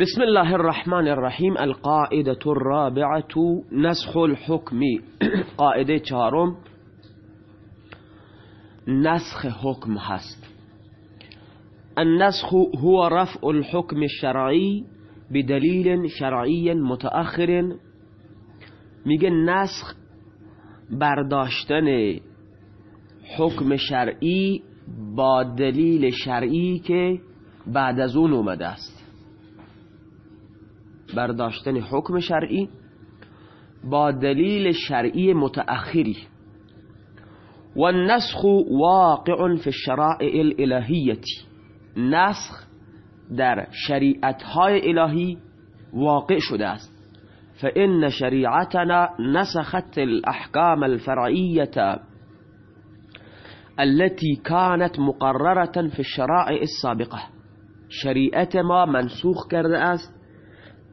بسم الله الرحمن الرحیم القاعده الرابعه نسخ الحكم قاعده چهارم. نسخ حکم هست. النسخ هو رفع الحكم الشرعي بدلیل شرعی متأخر. میگه نسخ برداشتن حکم شرعی با دلیل شرعی که بعد از اون اومده است. برداشتن حکم شرعی با دلیل شرعی متأخری. و النسخ واقع فی الشرائع الالهیتی نسخ در شریعت های الهی واقع شده است. فإن شريعتنا نسخت الأحكام الفرعية التي كانت مقررة في الشرائع السابقة. شریعت ما منسوخ کرده است.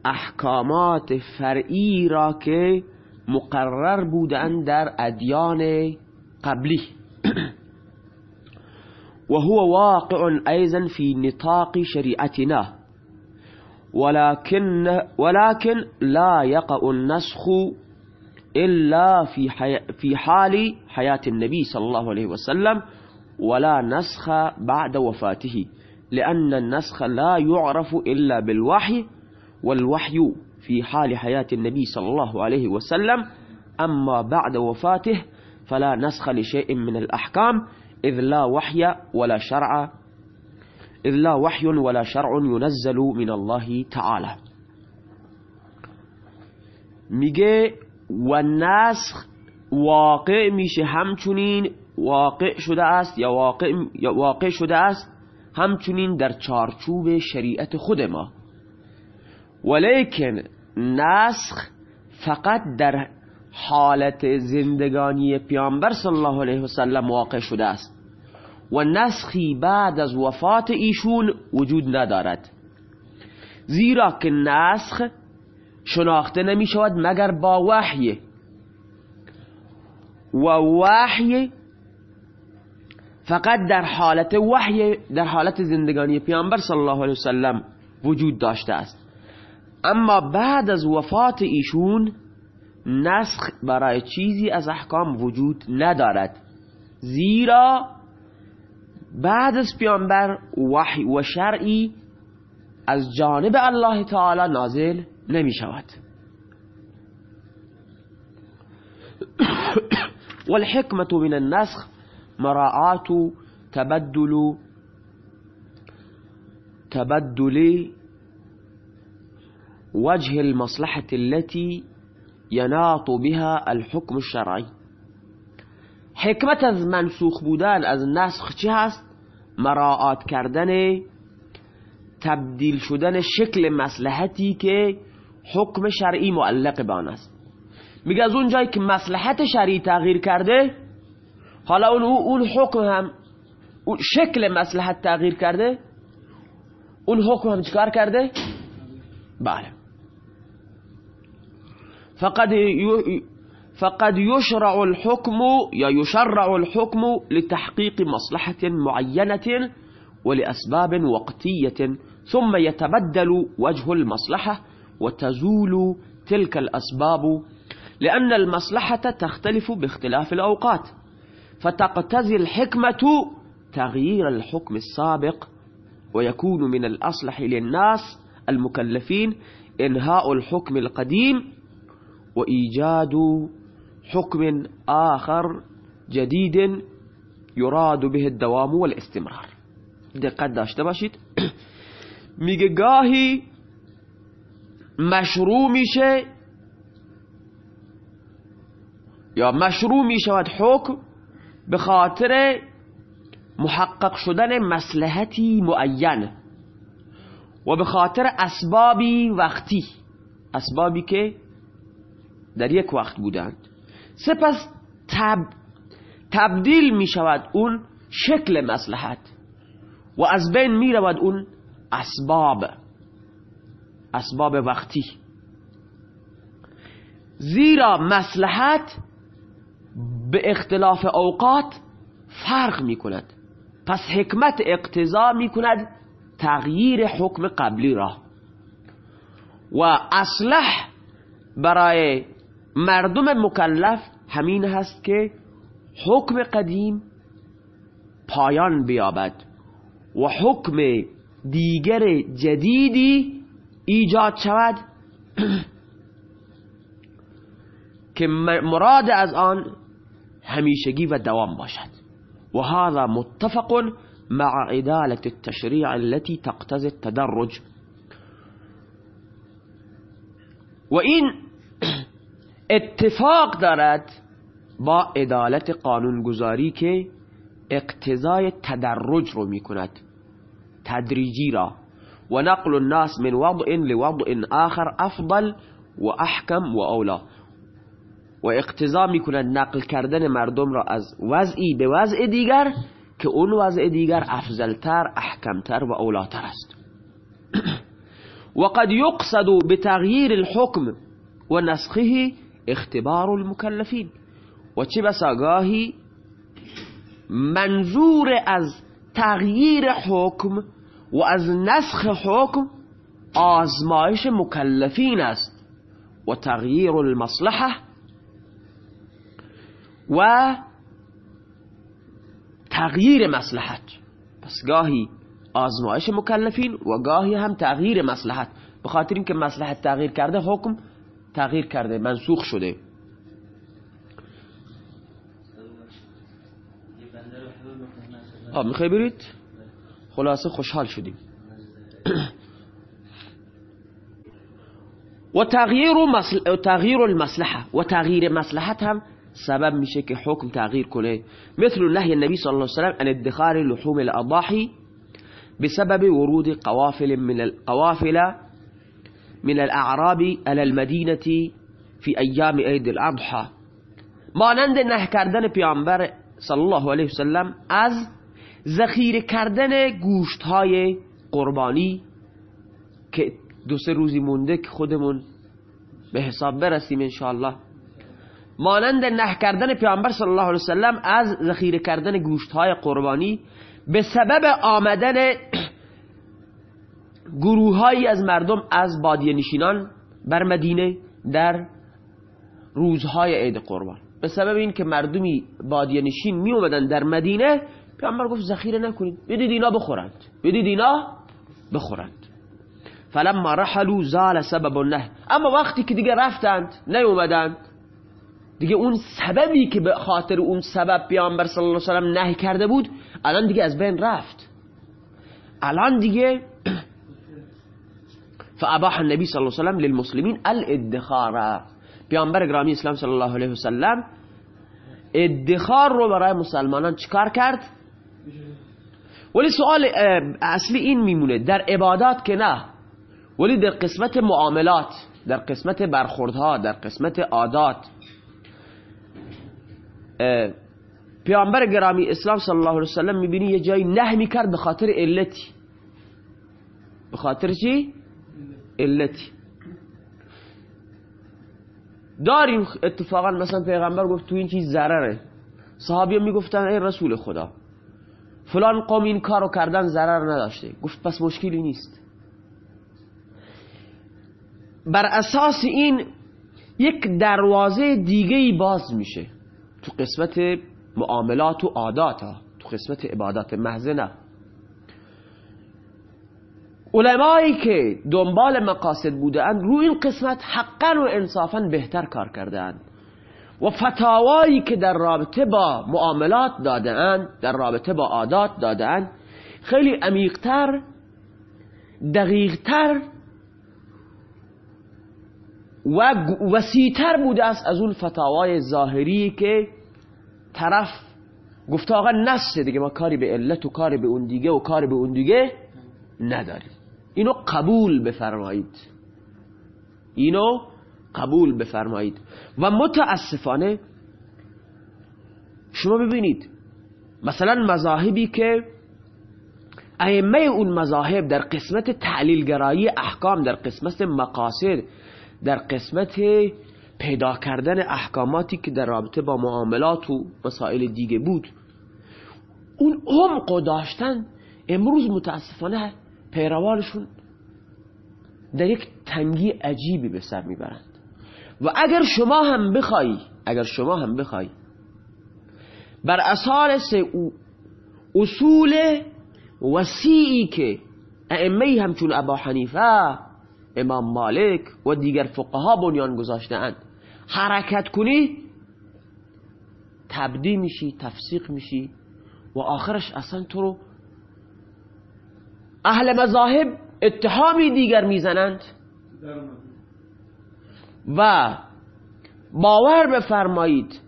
احکامات فرعی را که مقرر بودند در ادیان قبلی. وهو واقع أيضا في نطاق شريعتنا ولكن ولكن لا يقع النسخ إلا في حي في حال حياة النبي صلى الله عليه وسلم ولا نسخ بعد وفاته. لأن النسخ لا يعرف إلا بالوحي والوحي في حال حياة النبي صلى الله عليه وسلم. أما بعد وفاته فلا نسخ لشيء من الأحكام إذ لا وحي ولا شرع إذ لا وحي ولا شرع ينزل من الله تعالى. میگه و نسخ واقع میشه همچنین واقع شده است یا واقع, یا واقع شده است؟ همچنین در چارچوب شریعت خود ما. ولیکن نسخ فقط در حالت زندگانی پیامبر صلی الله علیه وسلم واقع شده است. و نسخی بعد از وفات ایشون وجود ندارد. زیرا که نسخ شناخته نمی شود مگر با وحی. و وحی فقط در حالت وحی در حالت زندگانی پیامبر صلی الله علیه وسلم وجود داشته است. اما بعد از وفات ایشون نسخ برای چیزی از احکام وجود ندارد. زیرا بعد از پیامبر وحی و شرعی از جانب الله تعالی نازل نمی شود والحكمة من النسخ مراعاة تبدل تبدل وجه المصلحة التي يناط بها الحكم الشرعي. حکمت از منسوخ بودن از نسخ چه هست؟ مراعات کردن تبدیل شدن شکل مسلحتی که حکم شرعی معلق به آن است. میگه از اون جایی که مسلحت شرعی تغییر کرده حالا اون اون حکم هم اون شکل مسلحت تغییر کرده اون حکم هم چکار کرده؟ بله. فقد فقد يشرع الحكم يا يشرع الحكم لتحقيق مصلحة معينة ولأسباب وقتية ثم يتبدل وجه المصلحة وتزول تلك الأسباب لأن المصلحة تختلف باختلاف الأوقات فتقتزي الحكمة تغيير الحكم السابق ويكون من الأصلح للناس المكلفين إنهاء الحكم القديم وإيجاد حكم آخر جديد يراد به الدوام والاستمرار. دقت داشته باشید میگه گاهی مشروع میشه یا مشروع میشود حکم به خاطر محقق شدن مسلحتی معین و به خاطر اسبابی وقتی. اسبابی که در یک وقت بودند. سپس تب تبدیل می شود اون شکل مسلحت و از بین می رود اون اسباب اسباب وقتی. زیرا مسلحت به اختلاف اوقات فرق می کند پس حکمت اقتضا می کند تغییر حکم قبلی را. و اصلح برای مردم مکلف همین هست که حکم قدیم پایان بیابد و حکم دیگر جدیدی ایجاد شود. که مراد از آن همیشگی و دوام باشد. و هذا متفق مع عدالة التشريع التي تقتضي التدرج. و این اتفاق دارد با عدالت قانونگذاری که اقتضای تدرج رو می‌کند تدریجی را. و نقل الناس من وضع لوضع آخر افضل و احکم و اولا و اقتضا می‌کند نقل کردن مردم را از وضعی به وضع دیگر که اون وضع دیگر افضلتر احکمتر و اولاتر است. وقد يقصد بتغيير الحكم ونسخه اختبار المكلفين. و چه بسا گاهی منظور از تغییر حکم و از نسخ حکم آزمایش مکلفین است و تغییر المصلحه و تغییر مصلحت. پس گاهی آزمایش مکلفین و گاهی هم تغییر مصلحت. به خاطر اینکه مصلحت تغییر کرده حکم تغییر کرده منسوخ شده. آب می‌خوای برید؟ خلاصه خوشحال شدیم. و تغییر و تغییر المصلحه. و تغییر مصلحت هم سبب میشه که حکم تغییر کنه. مثل نهی النبی صلی الله علیه وسلم عن ادخار لحوم الاضاحی بسبب ورود قوافل من القوافل من الأعراب إلى المدينة في ایام عید الأضحى. مانند نه کردن پیامبر صلی الله علیه وسلم از ذخیره کردن گوشت های قربانی که دو سه روزی مونده که خودمون به حساب برسیم انشاءالله. مانند نه کردن پیامبر صلی الله علیه وسلم از ذخیره کردن گوشت های قربانی به سبب آمدن گروههایی از مردم از بادیه نشینان بر مدینه در روزهای عید قربان. به سبب این که مردمی بادیه نشین می اومدن در مدینه پیامبر گفت ذخیره نکنید. بدید اینا بخورند. بدید اینا بخورند. فلما رحلوا زال سبب نه اما وقتی که دیگه رفتند نیومدند. دیگه اون سببی که به خاطر اون سبب پیامبر صلی الله علیه و نهی کرده بود الان دیگه از بین رفت. الان دیگه فاباح النبی صلی الله علیه و للمسلمین الادخار. پیامبر گرامی اسلام صلی الله علیه و سلم ادخار رو برای مسلمانان چیکار کرد؟ ولی سوال اصلی این میمونه در عبادات که نه ولی در قسمت معاملات در قسمت برخوردها در قسمت عادات. پیامبر گرامی اسلام صلی الله علیه وسلم می‌بینی یه جایی نه می‌کرد به خاطر علتی. به خاطر چی؟ علتی. داریم اتفاقا مثلا پیغمبر گفت تو این چیز ضرره. صحابی می‌گفتن ای رسول خدا فلان قوم این کارو کردن ضرر نداشته. گفت پس مشکلی نیست. بر اساس این یک دروازه دیگه ای باز میشه. تو قسمت معاملات و عادات ها تو قسمت عبادات محض نه علمایی که دنبال مقاصد بودند روی این قسمت حقا و انصافا بهتر کار کردند و فتاوایی که در رابطه با معاملات دادهاند در رابطه با عادات دادهاند خیلی عمیقتر دقیقتر و وسیعتر بوده است از اون فتاوای ظاهری که طرف گفته آقا نسه دیگه ما کاری به علت و کاری به اون دیگه و کاری به اون دیگه نداریم. اینو قبول بفرمایید. اینو قبول بفرمایید. و متاسفانه شما ببینید مثلا مذاهبی که ائمه اون مذاهب در قسمت تعلیلگرایی احکام در قسمت مقاصد در قسمت پیدا کردن احکاماتی که در رابطه با معاملات و مسائل دیگه بود اون عمق داشتن امروز متاسفانه پیروانشون در یک تنگی عجیبی به سر می‌برند. و اگر شما هم بخوای اگر شما هم بخوای بر اساس اصول وسیعی که ائمه همچون ابا حنیفه امام مالک و دیگر فقها بنیان گذاشتند حرکت کنی تبدی میشی تفسیق میشی و آخرش اصلا تو رو اهل مذاهب اتهامی دیگر می‌زنند. و باور بفرمایید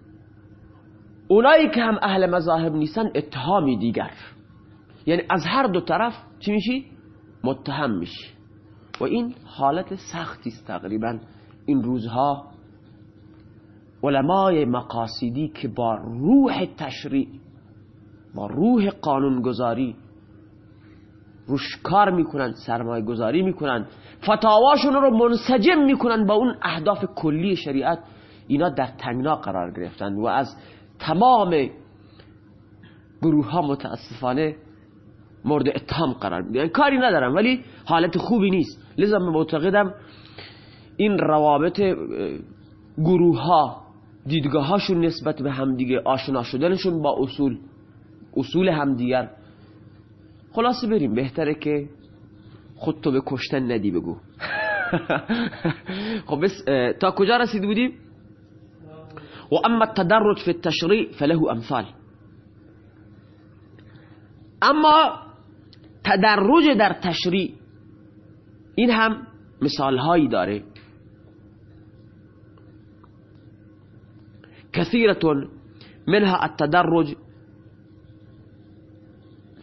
اونایی که هم اهل مذاهب نیستن اتهامی دیگر. یعنی از هر دو طرف چی میشی؟ متهم میشی. و این حالت سختی است تقریبا این روزها. علمای مقاصدی که با روح تشریع با روح قانونگذاری روش کار می‌کنن سرمایه گذاری می‌کنن فتاواشون رو منسجم می‌کنن با اون اهداف کلی شریعت. اینا در تنگنا قرار گرفتن و از تمام گروه ها متاسفانه مورد اتهام قرار میدن کاری ندارم ولی حالت خوبی نیست. لذا من معتقدم این روابط گروه ها دیدگاه هاشون نسبت به همدیگه آشنا شدنشون با اصول اصول همدیگر خلاصه بریم. بهتره که خودتو به کشتن ندی بگو. خب بس تا کجا رسید بودیم و اما التدرج في التشریع فله امثال. اما تدرج در تشریع این هم مثال هایی داره. كثيرة منها التدرج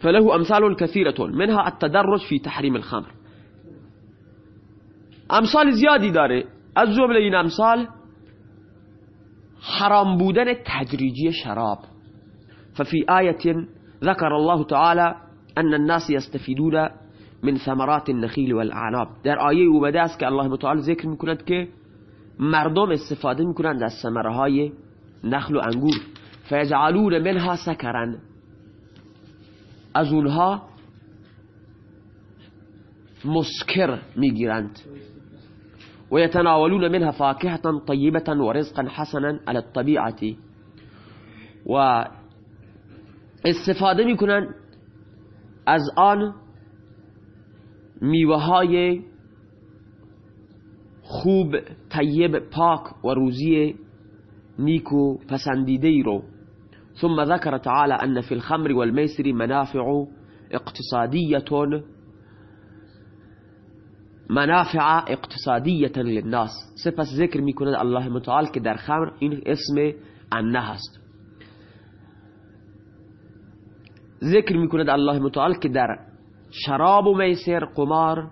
فله أمثال كثيرة منها التدرج في تحريم الخمر. أمثال زیادی داره جمله این أمثال حرام بودن تدریجی شراب. ففي آية ذكر الله تعالى أن الناس يستفيدون من ثمرات النخيل والأعناب. در آیه اومده است که الله متعال که مردم استفاده میکنند از ثمره های نخل و انگور. فیجعلون منها سکرن از اونها مسکر میگیرند و یتناولون منها فاکهتا طیبتا و رزقا حسنا على الطبیعتی و استفاده میکنن از آن میوه های خوب طیب پاک و روزی نیکو پسندیده ای رو. ثم ذكر تعالى أن في الخمر والميسر منافع اقتصادية منافع اقتصادية للناس. سپس ذکر میکند الله متعال که در خمر این اسم انه هست ذکر الله متعال که در شراب و قمار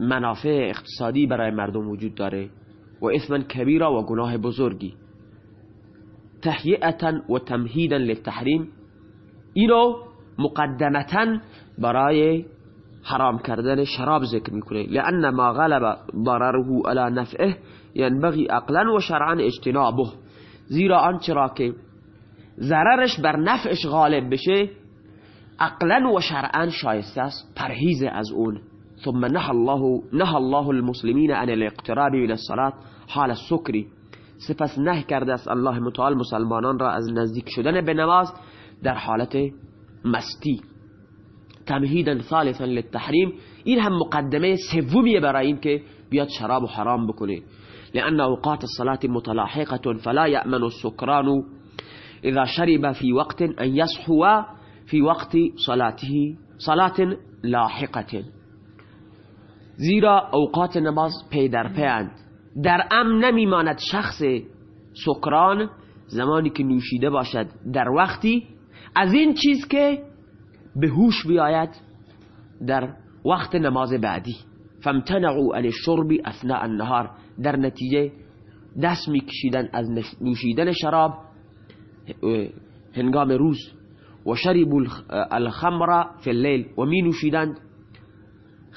منافع اقتصادی برای مردم وجود داره. و اثما کبیره و گناه تهیئتا و تمهیدا للتحریم اینو مقدمتا برای حرام کردن شراب ذکر میکنه. لأن ما غلب ضرره على نفعه ينبغي عقلا و شرعا اجتنابه. زیرا آنچه را که ضررش بر نفعش غالب بشه عقلا و شرعا شایسته است پرهیز از اون. ثم نهى الله نهى الله المسلمين عن الاقتراب من الصلاة حال السكر. سپس نه کرده است الله متعال مسلمانان را از نزدیک شدن به نماز در حالت مستی. تمهیدا ثالثا للتحریم. این هم مقدمه سومیه برای این که بیاد شراب و حرام بکنه. لأن اوقات الصلاة متلاحقة فلا يأمن السكران اذا شرب في وقت ان يصحو في وقت صلاته صلاة لاحقة. زیرا اوقات نماز پی در در امن نمیماند شخص سکران زمانی که نوشیده باشد در وقتی از این چیز که به هوش بیاید در وقت نماز بعدی. فامتنعوا عن الشرب اثناء النهار. در نتیجه دست میکشیدن از نوشیدن شراب هنگام روز. و شربوا الخمر فی اللیل. و می نوشیدند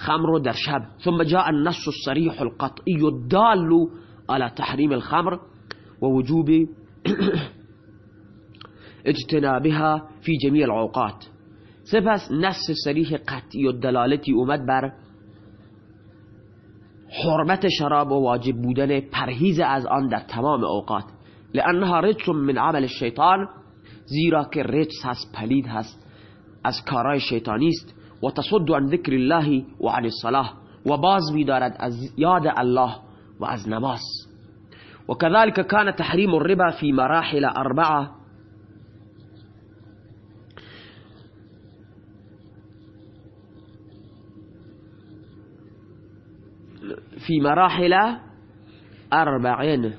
خمر در شب. ثم جاء النص الصريح القطعي الدال على تحريم الخمر ووجوب اجتنابها في جميع العوقات سپس نص صریح قطعی و دلالتی اومد بر حرمت شراب و واجب بودن پرهیز از آن در تمام اوقات. لأنها رجس من عمل الشیطان زیرا که رجس هست پلید هست از کارای شیطانی است. و تصد عن ذکر الله و عن الصلاة. و باز میدارد از یاد الله و از نماز وكذلك كان تحريم الربا في مراحل أربعة. في مراحل أربعين.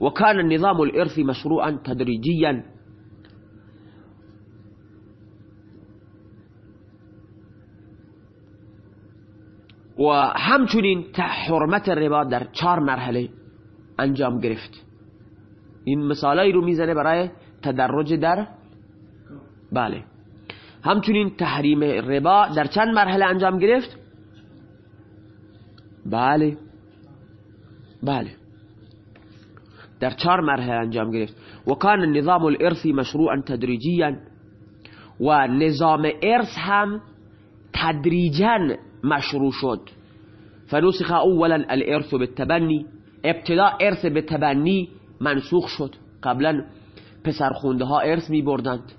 وكان النظام الإرثي مشروعا تدريجيا. و همچنین حرمت ربا در چهار مرحله انجام گرفت. این مثالایی رو می‌زنه برای تدرج در بله. همچنین تحریم ربا در چند مرحله انجام گرفت؟ بله. بله. در چهار مرحله انجام گرفت. و کان النظام الارثی مشروعا تدریجیا. و نظام ارث هم تدریجا مشروع شد. فنسخ اولا الارث بالتبنی ابتدا ارث به تبنی منسوخ شد. قبلا پسرخونده ها ارث می بردند.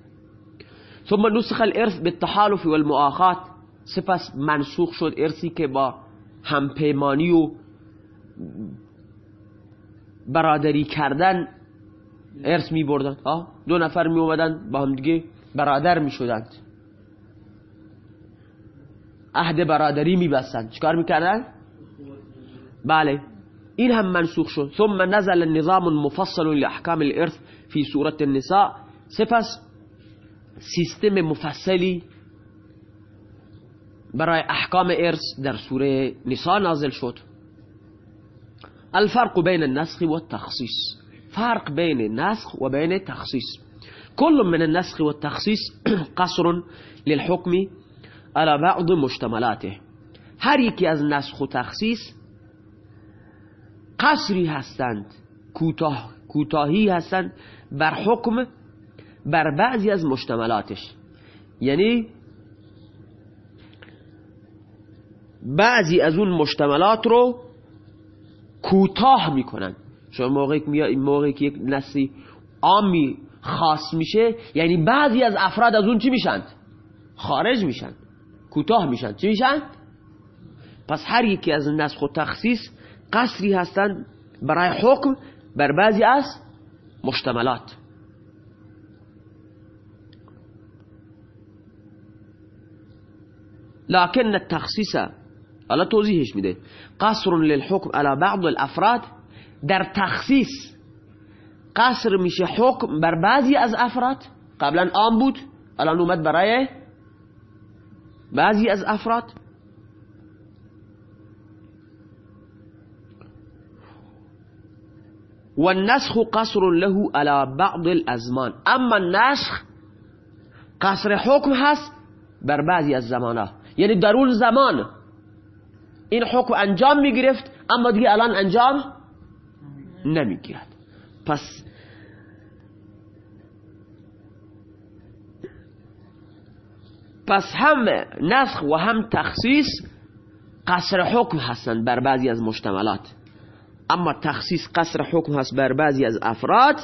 ثم نسخ الارث بالتحالف والمؤاخات. سپس منسوخ شد ارثی که با همپیمانی و برادری کردن ارث می بردند. دو نفر می اومدن با هم دیگه برادر می شدند. عهد برادری می بستند چکار می کردن؟ بله این هم منسوخ شد ثم نزل النظام مفصل لاحکام الإرث في سورة النساء. سپس سیستم مفصلی برای احکام ارث در سوره نساء نازل شد. الفرق بين النسخ والتخصيص فرق بين النسخ وبين التخصيص كل من النسخ والتخصيص قصر للحكم على بعض مشتملاته. هر یکی از نسخ و تخصیص قصری هستند کوتاه کوتاهی هستند بر حکم بر بعضی از مشتملاتش. یعنی بعضی از اون مشتملات رو کوتاه می‌کنن. شما موقعی موقعی که یک نسی عامی خاص میشه یعنی بعضی از افراد از اون چی میشند خارج میشن. کوتاه میشن. چی میشن؟ پس هر یکی از نسخ و تخصیص قصری هستند برای حکم بر بعضی از مشتملات. لكن التخصيص حالا توضیحش میده. قصر للحكم على بعض الافراد. در تخصیص قصر میشه حکم بر بعضی از افراد. قبلا عام بود الان اومد برای بعضی از افراد والنسخ قصر له على بعض الازمان. اما النسخ قصر حکم هست بر بعضی از زمانه یعنی در اون زمان این حکم انجام میگرفت اما دیگه الان انجام نمیگیرد. پس پس هم نسخ و هم تخصیص قصر حکم هستند بر بعضی از مشتملات. اما تخصیص قصر حکم هست بر بعضی از افراد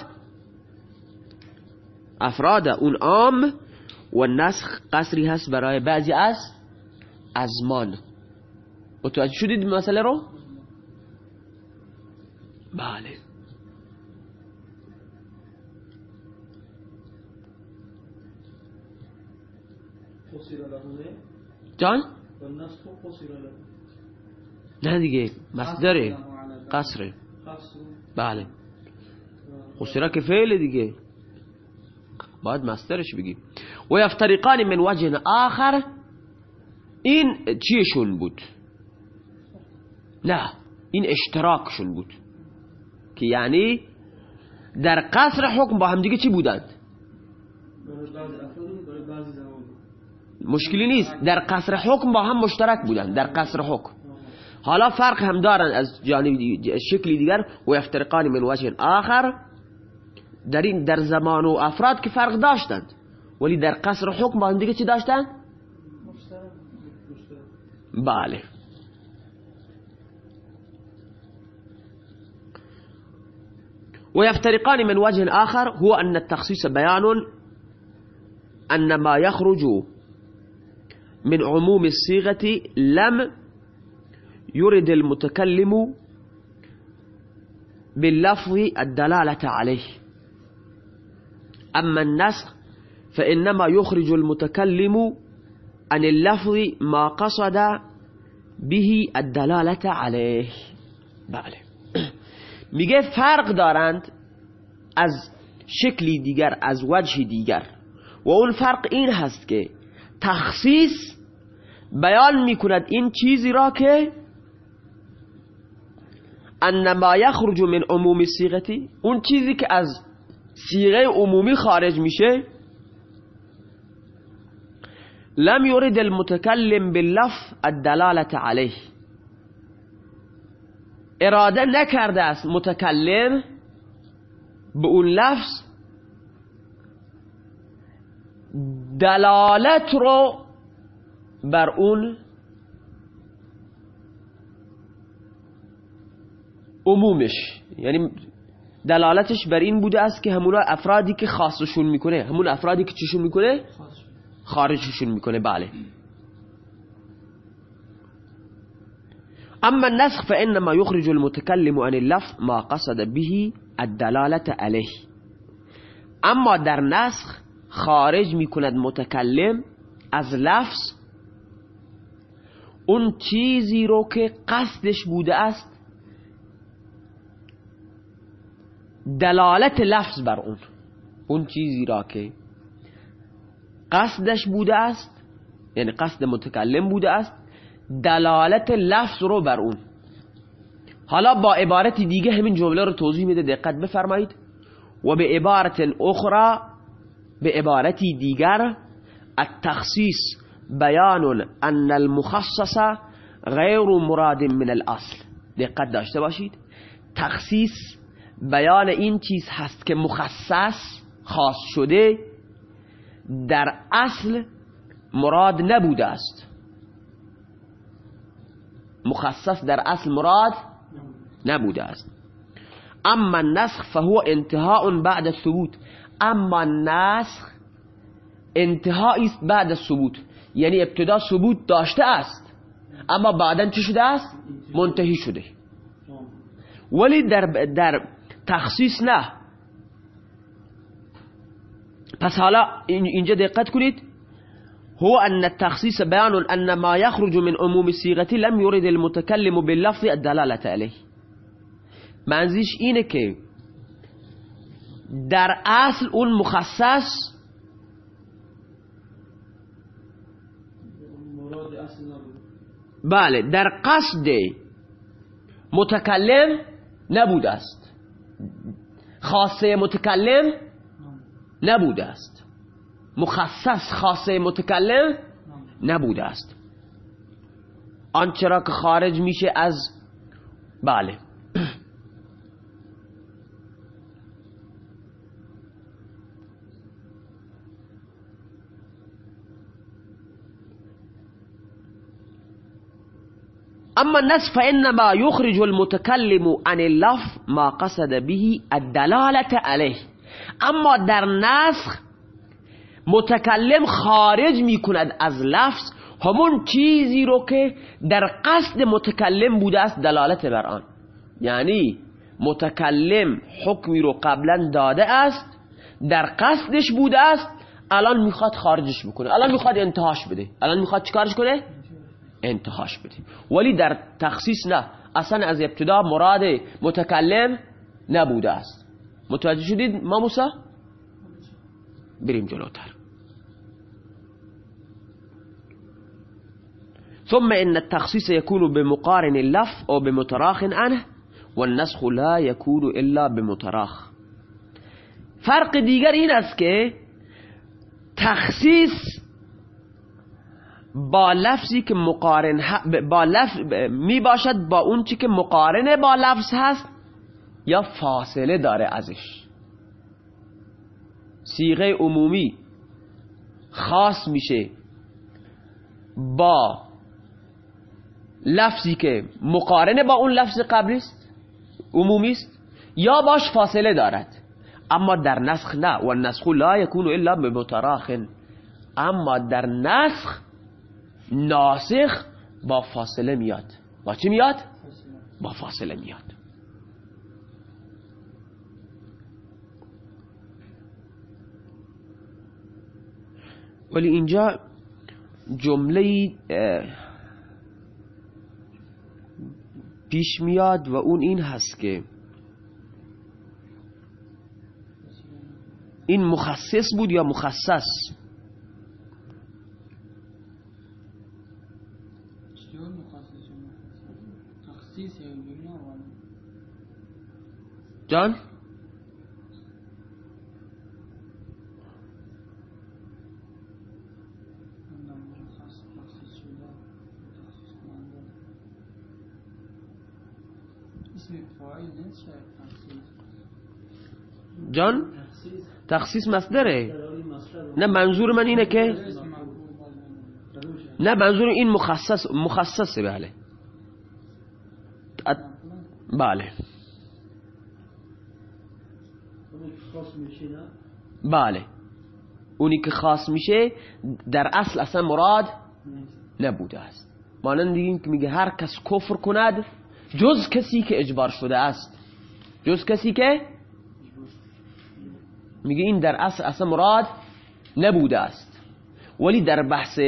افراد اون عام و نسخ قصری هست برای بعضی از ازمان. متوجه شدید مسئله رو؟ بله. جان؟ نه دیگه مصدره. قصره بله. خسره که فعل دیگه. باید مصدرش بگیم و یفترقان من وجه آخر. این چیشون بود؟ نه این اشتراکشون بود. که یعنی در قصر حکم با هم دیگه چی بودند؟ مشکلی نیست. در قصر حکم با هم مشترک بودند در قصر حکم. حالا فرق هم دارن از جانب شکلی دیگر و یفترقان من وجه آخر. در این در زمان و افراد که فرق داشتند. ولی در قصر حکم با هم دیگه چی داشتند بله. ويفترقان من وجه آخر هو أن التخصيص بيان أن ما يخرج من عموم الصيغة لم يرد المتكلم باللفظ الدلالة عليه. أما النسخ فإنما يخرج المتكلم عن اللفظ ما قصد به الدلالة عليه. بله. میگه فرق دارند از شکلی دیگر از وجه دیگر. و اون فرق این هست که تخصیص بیان می‌کند این چیزی را که انما یخرج من عموم سیغتی اون چیزی که از سیغه عمومی خارج میشه لم يرد المتكلم باللفظ الدلالة عليه اراده نکرده است متکلم به اون لفظ دلالت رو بر اون عمومش. یعنی دلالتش بر این بوده است که همون افرادی که خاصشون می‌کنه همون افرادی که چشون می‌کنه؟ خارجشون می‌کنه بله. اما النسخ فانما يخرج المتكلم عن اللفظ ما قصد به الدلالة عليه اما در نسخ خارج می‌کند متکلم از لفظ اون چیزی رو که قصدش بوده است دلالت لفظ بر اون. اون چیزی را که قصدش بوده است یعنی قصد متکلم بوده است دلالت لفظ رو بر اون. حالا با عبارت دیگه همین جمله رو توضیح میده دقت بفرمایید. و به عبارت اخرى به عبارتی دیگر التخصیص. بیان ان المخصص غیر مراد من الاصل دقت داشته باشید. تخصیص بیان این چیز هست که مخصص خاص شده در اصل مراد نبوده است. مخصص در اصل مراد نبوده است. اما النسخ فهو انتهاء بعد الثبوت اما النسخ انتهایی است بعد الثبوت یعنی ابتدا ثبوت داشته است اما بعدا چی شده است؟ منتهی شده. ولی در, در تخصیص نه. پس حالا اینجا دقت کنید. هو أن التخصيص بيان أن ما يخرج من عموم الصيغة لم يرد المتكلم باللفظ الدلالة عليه منزیش اینه که در اصل اون مخصص بله در قصد متکلم نبوده است. خاصه متکلم نبوده است. مخصص خاصه متکلم نبوده است. آنچه را که خارج میشه از بله. اما النسخ فانما يخرج المتكلم عن اللفظ ما قصد به الدلالة عليه. اما در نسخ متکلم خارج می‌کند از لفظ همون چیزی رو که در قصد متکلم بوده است دلالت بر آن. یعنی متکلم حکمی رو قبلا داده است در قصدش بوده است الان می‌خواد خارجش بکنه. الان می‌خواد انتهاش بده. الان می‌خواد چیکارش کنه؟ انتهاش بده ولی در تخصیص نه. اصلا از ابتدا مراد متکلم نبوده است. متوجه شدید ما موسا بریم جلوتر. ثم إن التخصيص يكون بمقارن اللف أو بمتراخ عنه والنسخ لا يكون إلا بمتراخ. فرق دیگر این است که تخصیص با لفظی که مقارن با لفظ می باشد با اون چی که مقارنه با لفظ هست یا فاصله داره ازش. سیغه عمومی خاص میشه با لفظی که مقارنه با اون لفظ قبلی است عمومی است یا باش فاصله دارد. اما در نسخ نه و النسخ لا یکون الا بمتراخ. اما در نسخ ناسخ با فاصله میاد. با چی میاد؟ با فاصله میاد. ولی اینجا جمله پیش میاد و اون این هست که این مخصص بود یا مخصص؟ جان؟ جان؟ تخصیص مصدره. نه منظور من اینه که نه منظور این مخصص مخصصه بله. بله. بله. اونی که خاص میشه در اصل اصلا مراد نبوده است. مانند این که میگه هر کس کفر کند جز کسی که اجبار شده است. جز کسی که؟ میگه این در اصل اصلا مراد نبوده است. ولی در بحث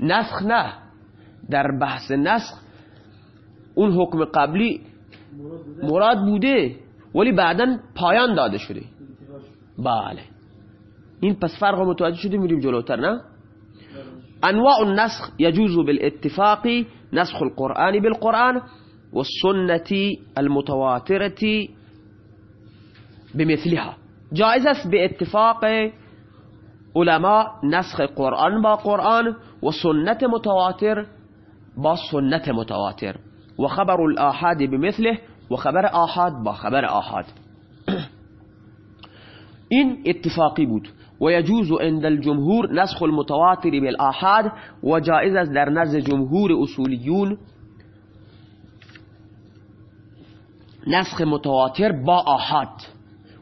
نسخ نه. در بحث نسخ اون حکم قبلی مراد بوده. ولی بعدا پایان داده شده بله. این پس فرق متوجه شده میریم جلوتر نه؟ انواع النسخ يجوز بالاتفاق نسخ القرآن بالقرآن والسنة المتواترة بمثلها. جائز است به اتفاق علماء نسخ قرآن با قرآن و سنت متواتر با سنت متواتر. و خبر الآحاد بمثله و خبر آحاد با خبر آحاد. این اتفاقی بود. و یجوز عند الجمهور نسخ المتواتر بالآحاد و جائز است در نزد جمهور اصولیون نسخ متواتر با آحاد.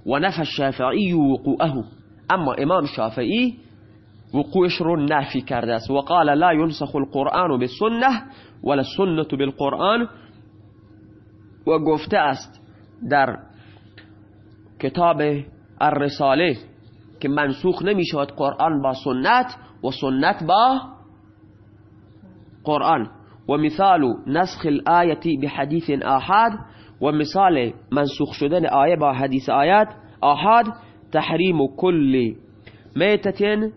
و نفى الشافعی وقوعه. اما امام شافعی وقوعش رو نفی کرده است. و قال لا ينسخ القرآن بالسنة ولا السنة بالقرآن و گفته است در کتاب الرساله که منسوخ نمی شود قرآن با سنت و سنت با قرآن. و مثال نسخ الآیتی بحدیث آحاد و مثال منسوخ شدن آیه با حدیث آیات آحاد تحریم کل میتتن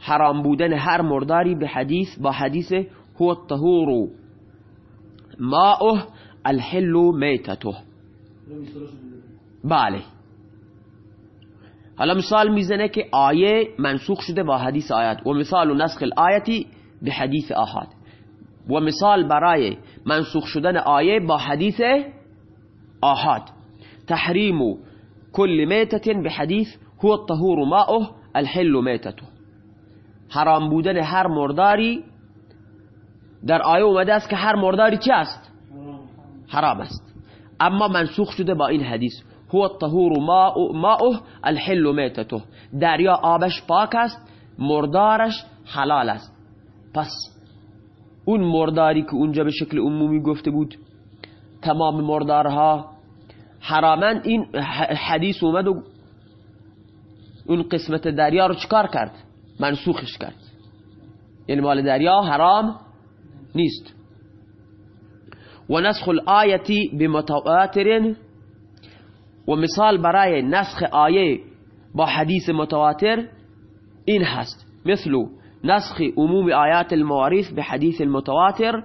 حرام بودن هر مرداری به حدیث با حدیث هو الطهور ماؤه الحل میتته بله. حالا مثال می‌زنه که آیه منسوخ شده با حدیث آیات. و مثال نسخ الآیتی به حدیث آحاد. و مثال برای منسوخ شدن آیه با حدیث آحاد. تحریم كل میتت به حدیث هو الطهور ماؤه الحل میتته. حرام بودن هر مرداری در آیه اومده است که هر مرداری چی است؟ حرام است. اما منسوخ شده با این حدیث هو الطهور ماؤه الحل میتته. دریا آبش پاک است مردارش حلال است. پس اون مرداری که اونجا به شکل عمومی گفته بود تمام مردارها حرامن این حدیث اومد و اون قسمت دریا رو چکار کرد؟ منسوخش کرد. یعنی مال دریا حرام نیست. و نسخ الآیتی بمتواتر و مثال برای نسخ آیه با حدیث متواتر این هست. مثل نسخ عموم آیات المواریث به حدیث المتواتر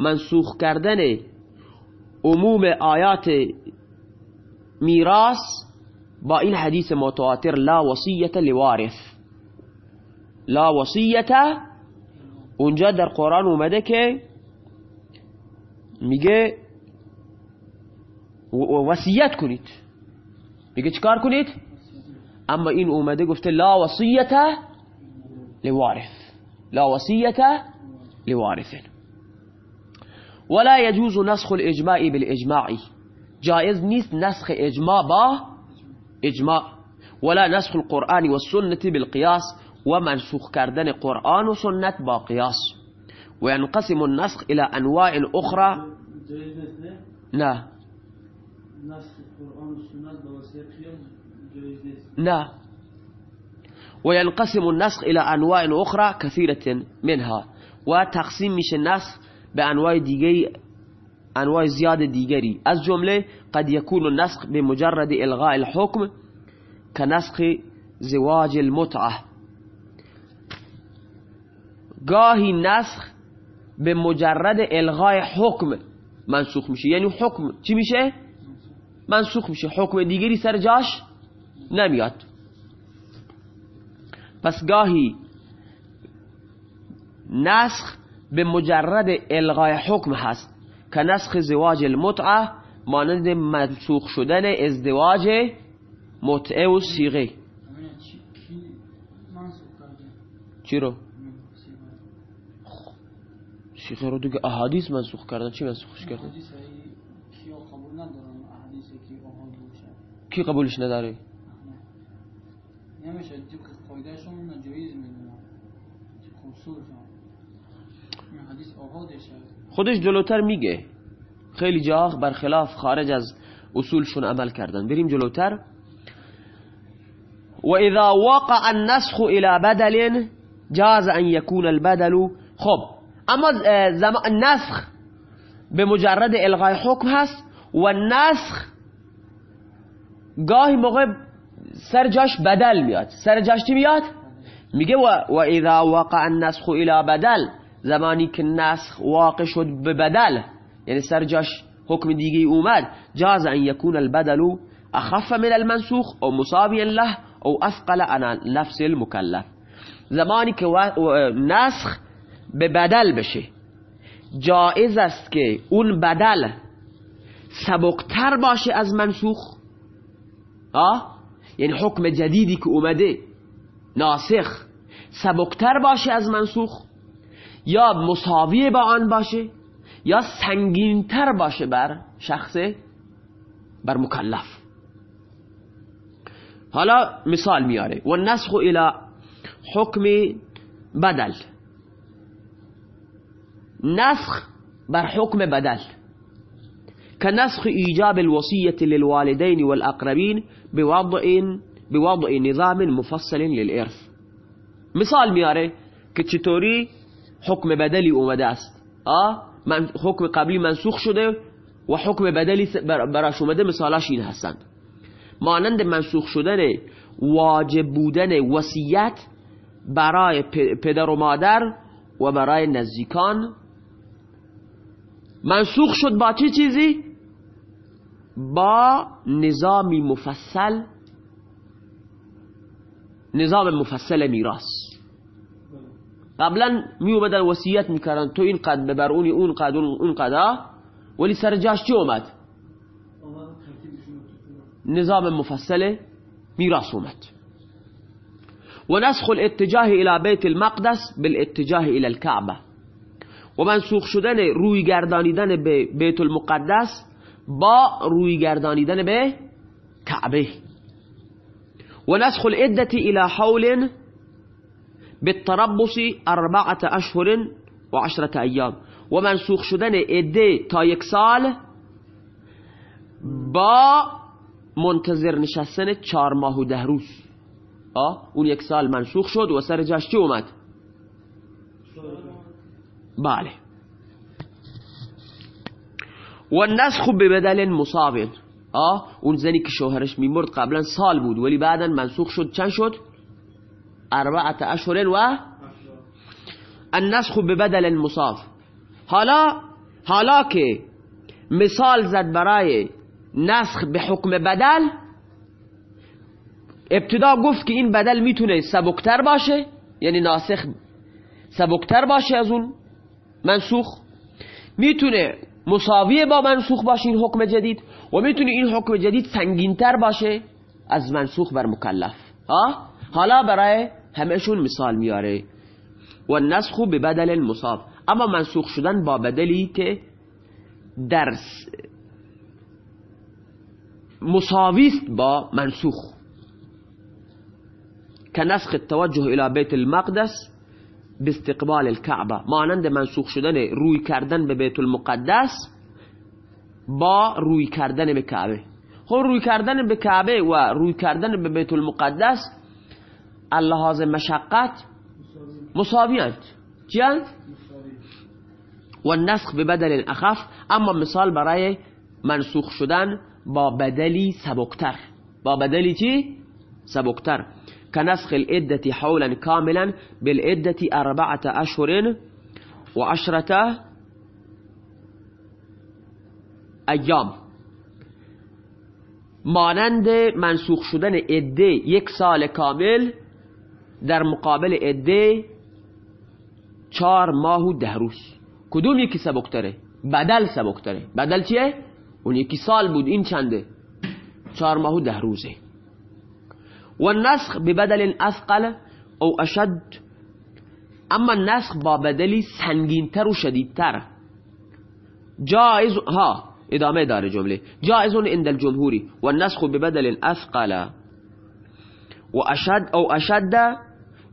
منسوخ کردن عموم آیات میراث با این حدیث متواتر لا وصیت لوارث. لا وصیت. اونجا در قرآن که میگه وصیت کنید. میگه چیکار کنید؟ اما این اومده گفته لا وصیت لوارث. لا وصیت لوارث. ولا يجوز نسخ الإجماع بالإجماع. جائز نیست نسخ اجماع با اجماع. ولا نسخ القرآن والسنة بالقياس. ومنسوخ کردن قرآن و سنت با قیاس وينقسم النسخ إلى أنواع أخرى. نه نه وينقسم النسخ إلى أنواع أخرى كثيرة منها. وتقسيم مش النسخ بأنواع ديجي أنواع زيادة ديجري. از جملة قد يكون النسخ بمجرد إلغاء الحكم كنسخ زواج المتعة. گاهی نسخ به مجرد الغای حکم منسوخ میشه. یعنی حکم چی میشه؟ منسوخ میشه. حکم دیگری سر جاش نمیاد. پس گاهی نسخ به مجرد الغای حکم هست. که نسخ زواج المتعه مانند منسوخ شدن ازدواج متعه و سیغه چی رو؟ سیغه رو دیگه احادیث منسوخ کردن؟ چی منسوخش کردن؟ کی قبولش نداره؟ نمیشه. قایدهشون نجایز می‌دونم حدیث خودش جلوتر میگه. خیلی جا برخلاف خارج از اصولشون عمل کردن. بریم جلوتر. و اذا وقع النسخ الى بدل جاز ان يكون البدل. خب أما زمان نسخ به مجرد الغای حکم هست و نسخ گاهی موقع سر جاش بدل میاد. سر جاش چی میاد؟ میگه و, و اذا وقع النسخ إلى بدل زمانی که نسخ واقع شد به بدل یعنی سر جاش حکم دیگه اومد جاز ان یکون البدل اخف من المنسوخ أو مساویا له أو اثقل عن نفس المکلف. زمانی که نسخ به بدل بشه. جایز است که اون بدل سبکتر باشه از منسوخ. آه؟ یعنی حکم جدیدی که اومده ناسخ سبکتر باشه از منسوخ. یا مساوی با آن باشه یا سنگینتر باشه بر شخص بر مکلف. حالا مثال میاره. و نسخ الى حکم بدل. نسخ بر حکم بدل. كنسخ إيجاب الوصية للوالدين والأقربين بوضع, بوضع نظام مفصل للإرث. مثال میاره که چطوری حکم بدلی اومده است آه من حکم قبلی منسوخ شده و حکم بدلی براش اومده مثالاش این هستند مانند منسوخ شدن واجب بودن وصیت برای پدر و مادر و برای نزدیکان منسوخ شد با چه چیزی؟ با نظامی مفصل. نظام مفصل میراث. قبلا می اومدن وصیت می‌کردن تو این قد ببر اون اون قد اون قد ولی سر جاش چی اومد؟ نظام مفصل میراث اومد. و نسخ الاتجاه الى بیت المقدس بالاتجاه الى الكعبه و منسوخ شدن روی گردانیدن به بیت المقدس با روی گردانیدن به کعبه. و نسخ العدة الى حول بالتربص اربعة اشهر و عشرة ایام. و منسوخ شدن عده تا یک سال با منتظر نشستن چهار ماه و ده روز. آه اون یک سال منسوخ شد و سر جاش چی اومد؟ بله. و نسخ به بدل مصابن آه اون زنی که شوهرش میمرد قبلا سال بود ولی بعدا منسوخ شد. چند شد؟ اربعت اشهر و النسخ به بدل مصاف حالا حالا که مثال زد برای نسخ به حکم بدل ابتدا گفت که این بدل می‌تونه سبکتر باشه یعنی ناسخ سبکتر باشه از اون. منسوخ. می‌تونه مساوی با منسوخ باشه این حکم جدید و می‌تونه این حکم جدید سنگینتر باشه از منسوخ بر مکلف. ها؟ حالا برای همشون مثال میاره. و النسخ به بدل مصاب اما منسوخ شدن با بدلی که در مساویست با منسوخ. که نسخ التوجه الى بیت المقدس باستقبال الكعبه مانند منسوخ شدن روی کردن به بیت المقدس با روی کردن به کعبه. خب روی کردن به کعبه و روی کردن به بیت المقدس اللحاظ مشقت مساویند چیند؟ و نسخ به بدل اخف اما مثال برای منسوخ شدن با بدلی سبکتر. با بدلی چی؟ سبکتر. كنسخ العدة حولا كاملا بالعدة أربعة أشهر وعشرة أيام. مانند منسوخ شدن عده یک سال کامل در مقابل عده چهار ماه و ده روز. کدوم یکی سبکتره بدل سبکتره بدل چیه؟ اون یکی سال بود. این چنده؟ چهار ماه و ده روزه. و النسخ ببدل أثقل أو أشد. أما النسخ با بدلی سنگینتر و شدیدتر جائز ها إدامة داره جملة. جائز عند الجمهوری و النسخ ببدل أثقل و اشد أو أشد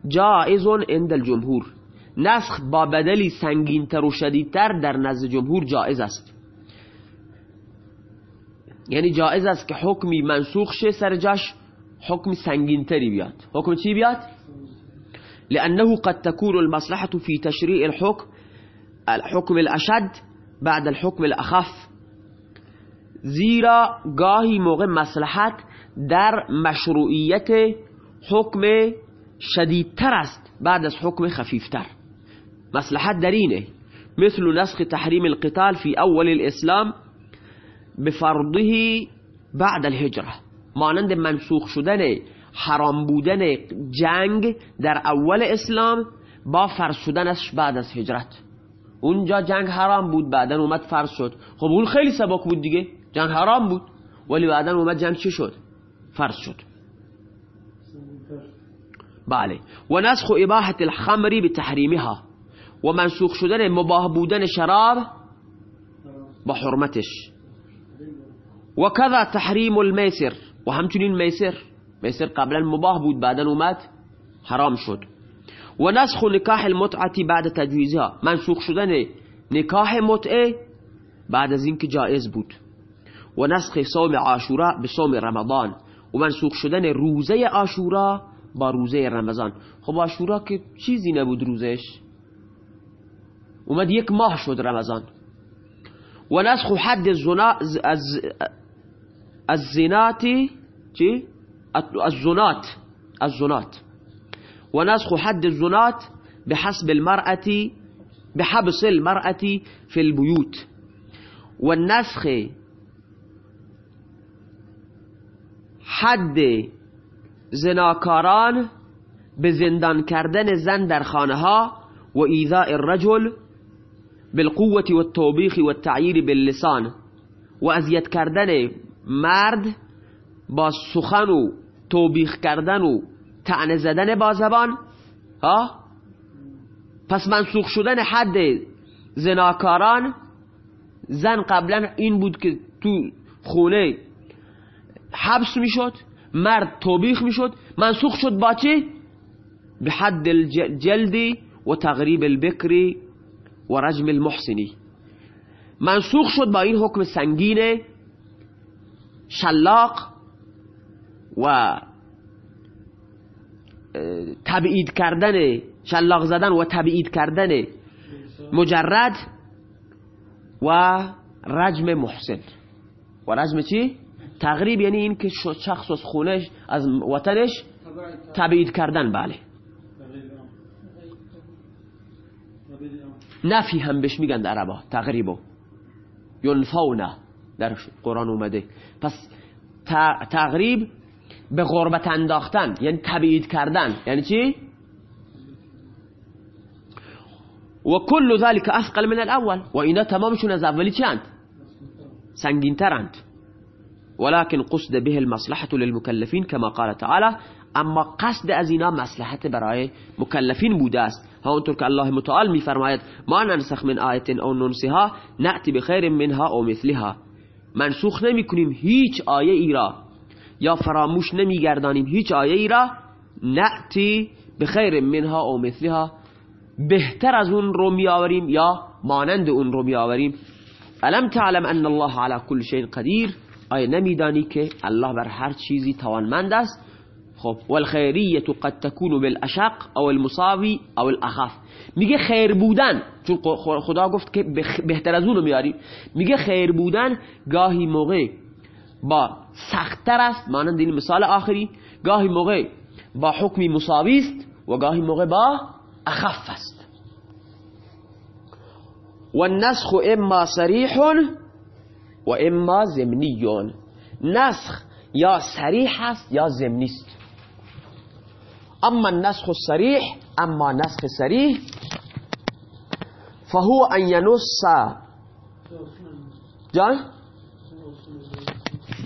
جائز عند الجمهور. نسخ با بدلی سنگینتر و شدیدتر در نزد جمهور جائز است. یعنی جائز است که حکمی منسوخ شه سر جاش حکم سنگینتری بیاد. حکم چی بیاد؟ لأنه قد تكون المصلحة في تشريع الحكم الحكم الأشد بعد الحكم الأخف. زیرا گاهی موقع مصلحت در مشروعیت حکم شدیدتر است بعد از حکم خفیفتر. مصلحت در اینه مثل نسخ تحریم القتال في أول الإسلام بفرضه بعد الهجرة. مانند منسوخ شدن حرام بودن جنگ در اول اسلام با فرض شدنش بعد از هجرت. اونجا جنگ حرام بود بعدا اومد فرض شد. خب اون خیلی سبک بود دیگه جنگ حرام بود ولی بعدا اومد جنگ چی شد؟ فرض شد. بله. و نسخ اباحه الخمر بتحریمها و منسوخ شدن مباه بودن شراب با حرمتش. و کذا تحریم المیسر. و همچنین میسر. میسر قبلا مباه بود بعدا اومد حرام شد. و نسخ نکاح المتعتی بعد تجویزها. منسوخ شدن نکاح متعه بعد از اینکه جایز بود. و نسخ صوم عاشورا به صوم رمضان. و منسوخ شدن روزه عاشورا با روزه رمضان. خب عاشورا که چیزی نبود روزش. اومد یک ماه شد رمضان. و نسخ حد الزنا از الزنات؟ الزنات الزنات. ونسخ حد الزنات بحسب المرأة بحبس المرأة في البيوت. والنسخ حد زناکاران به زندان کردن زن در خانه ها و ایذاء الرجل بالقوة والتوبيخ والتعيير باللسان. و اذیت کردن مرد با سخن و توبیخ کردن و تعنه زدن با زبان ها پس منسوخ شدن حد زناکاران زن قبلا این بود که تو خونه حبس می‌شد مرد توبیخ می‌شد منسوخ شد با چی؟ به حد الجلدی و تغریب البکری و رجم المحسنی منسوخ شد با این حکم سنگین شلاق و تبعید کردن شلاق زدن و تبعید کردن مجرد و رجم محسن. و رجم چی؟ تغریب یعنی این که شخص از خونش از وطنش تبعید کردن بله. نفی هم بهش میگن در عربا تغریبو ینفونه در قرآن اومده. پس تغریب به غربت انداختن یعنی تبعید کردن. یعنی چی؟ و کل ذلك اثقل من الأول. و اینا تمامشون از اولی چند؟ سنگین ترند ولكن قصد به المصلحة للمكلفين كما قال تعالى اما قصد از اینا مصلحت برای مکلفین بوده است. همونطور که الله متعال میفرماید ما ننسخ من آیت أو ننسها نأتی بخیر منها أو مثلها. منسوخ نمی کنیم هیچ آیه ای را. یا فراموش نمی گردانیم هیچ آیه ای را. نأتی بخیر منها او مثلها. بهتر از اون رو می آوریم یا مانند اون رو می آوریم الم تعلم ان الله على كل شيء قدیر. آیا نمیدانی که الله بر هر چیزی توانمند است. خب والخیریه قد تكون بالاشق أو المصاوی أو الاخف میگه خیر بودن چون خدا گفت که بهتر از اونو میاریم میگه خیر بودن گاهی موقع با سختتر است مانند این مثال آخری گاهی موقع با حکمی مساوی است و گاهی موقع با اخف است. و النسخ اما صریح و اما زمنی نسخ یا صریح است یا زمنی است. أما النسخ الصریح أما نسخ صریح فهو أن ينص جان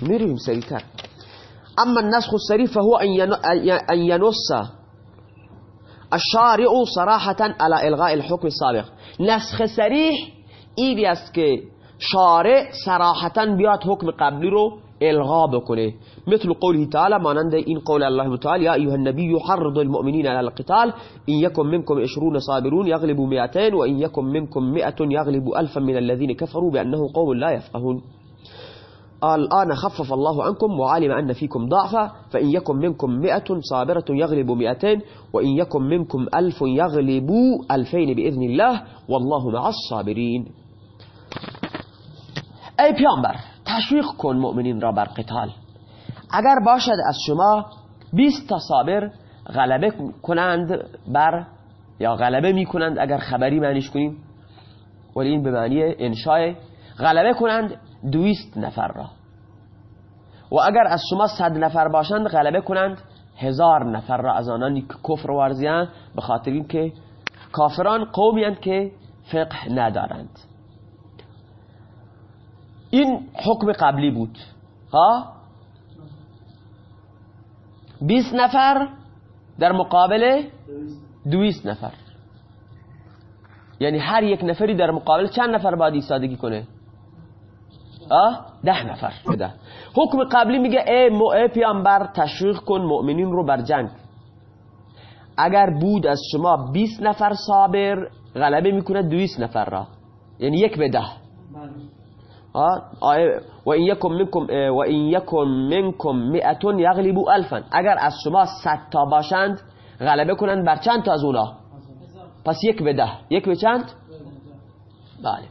میریم سریعتر أما النسخ الصریح فهو أن ينص الشارع صراحة على إلغاء الحكم السابق. نسخ صریح ایدی است شارع صراحتا بیاد حکم قبلی رو الغا بکنه مثل قوله تعالى مانند این قول الله تعالى يا أيها النبي حرض المؤمنين على القتال إن يكن منكم 20 صابرون يغلبوا 200 وإن يكن منكم 100 يغلب الفا من الذين كفروا بأنه قوم لا يفقهون. الآن خفف الله عنكم وعلم أن فيكم ضعفا فإن يكن منكم مئة صابرة يغلب مئتين وإن يكن منكم ألف يغلبوا ألفين بإذن الله والله مع الصابرين. ای پیامبر تشویق کن مؤمنین را بر قتال. اگر باشد از شما 20 تا صابر غلبه کنند بر یا غلبه می کنند اگر خبری معنیش کنیم. ولی این به معنی انشای غلبه کنند دویست نفر را. و اگر از شما صد نفر باشند غلبه کنند هزار نفر را. از آنانی که کفر ورزیان به خاطر اینکه کافران قومی که فقه ندارند. این حکم قبلی بود. ها؟ 20 نفر در مقابل 200 نفر. یعنی هر یک نفری در مقابل چند نفر باید ایستادگی کنه؟ آه ده نفر. بده حکم قبلی میگه ای, ای پیامبر تشویق کن مؤمنین رو بر جنگ. اگر بود از شما 20 نفر صابر غلبه می‌کنه 200 نفر را. یعنی یک به ده. و این یکم منکم و این یکم منکم مئتون یغلبو الفا. اگر از شما 100 تا باشند غلبه کنند بر چند تا از اونا؟ پس یک به ده. یک به چند؟ بله.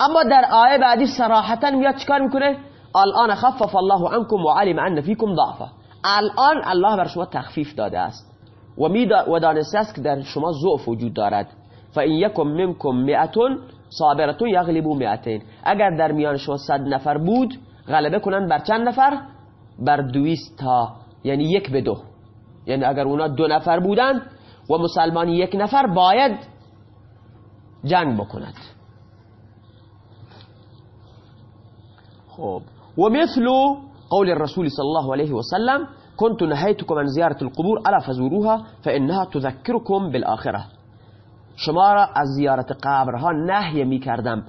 اما در آیه بعدی صراحتا میاد چیکار میکنه؟ الان خفف الله عنكم و علم ان فيكم ضعفا. الان الله بر شما تخفیف داده است. و می و دانسته است که در شما ضعف وجود دارد. فإن یکم منکم مئتون صابرتون یغلبو مئتین. اگر در میان شما صد نفر بود غلبه کنن بر چند نفر؟ بر دویست تا یعنی یک به دو. یعنی اگر اونا دو نفر بودن و مسلمانی یک نفر باید جنگ بکند. خب. ومثل قول الرسول صلى الله عليه وسلم كنت نهيتكم عن زيارة القبور ألا فزوروها فإنها تذكركم بالآخرة. شما را از زیارت قبرها نهی می کردم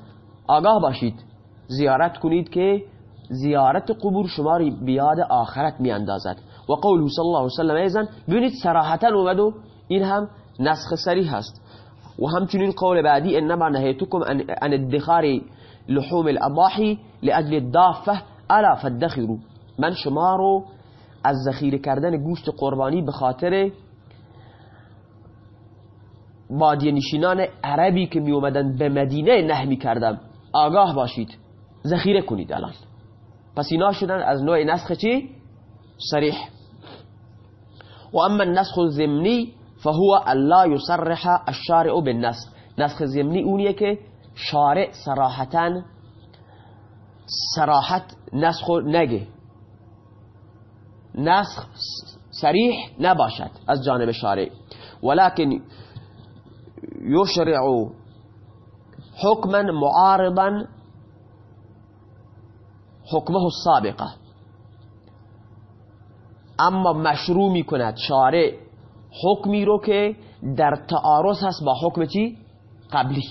آگاه باشید. زیارت کنید که زیارت قبور شما را بیاد آخرت می اندازد و قوله صلی الله علیه وسلم ایزن ببینید صراحتا اومد و این هم نسخ سریح هست و همچنین قول بعدی انما نهیتکم عن ادخار لحوم الاماحی لاجل الدافه الا فادخروا. من شما رو از ذخیره کردن گوشت قربانی به خاطر بادی نشینان عربی که می اومدن به مدینه نه می کردم. آگاه باشید. ذخیره کنید الان. پس اینا شدن از نوع نسخ چی؟ صریح. و اما النسخ الزمنی فهو الا يصرح الشارع بالنسخ. نسخ زمنی اونیه که شارع صراحتا صراحت نسخ نگه. نسخ صریح نباشد از جانب شارع. ولكن يشرع حكما معارضا حکمه السابقة. أما مشروع می کند شارع حکمی رو که در تعارض هست با حکم چی؟ قبلی.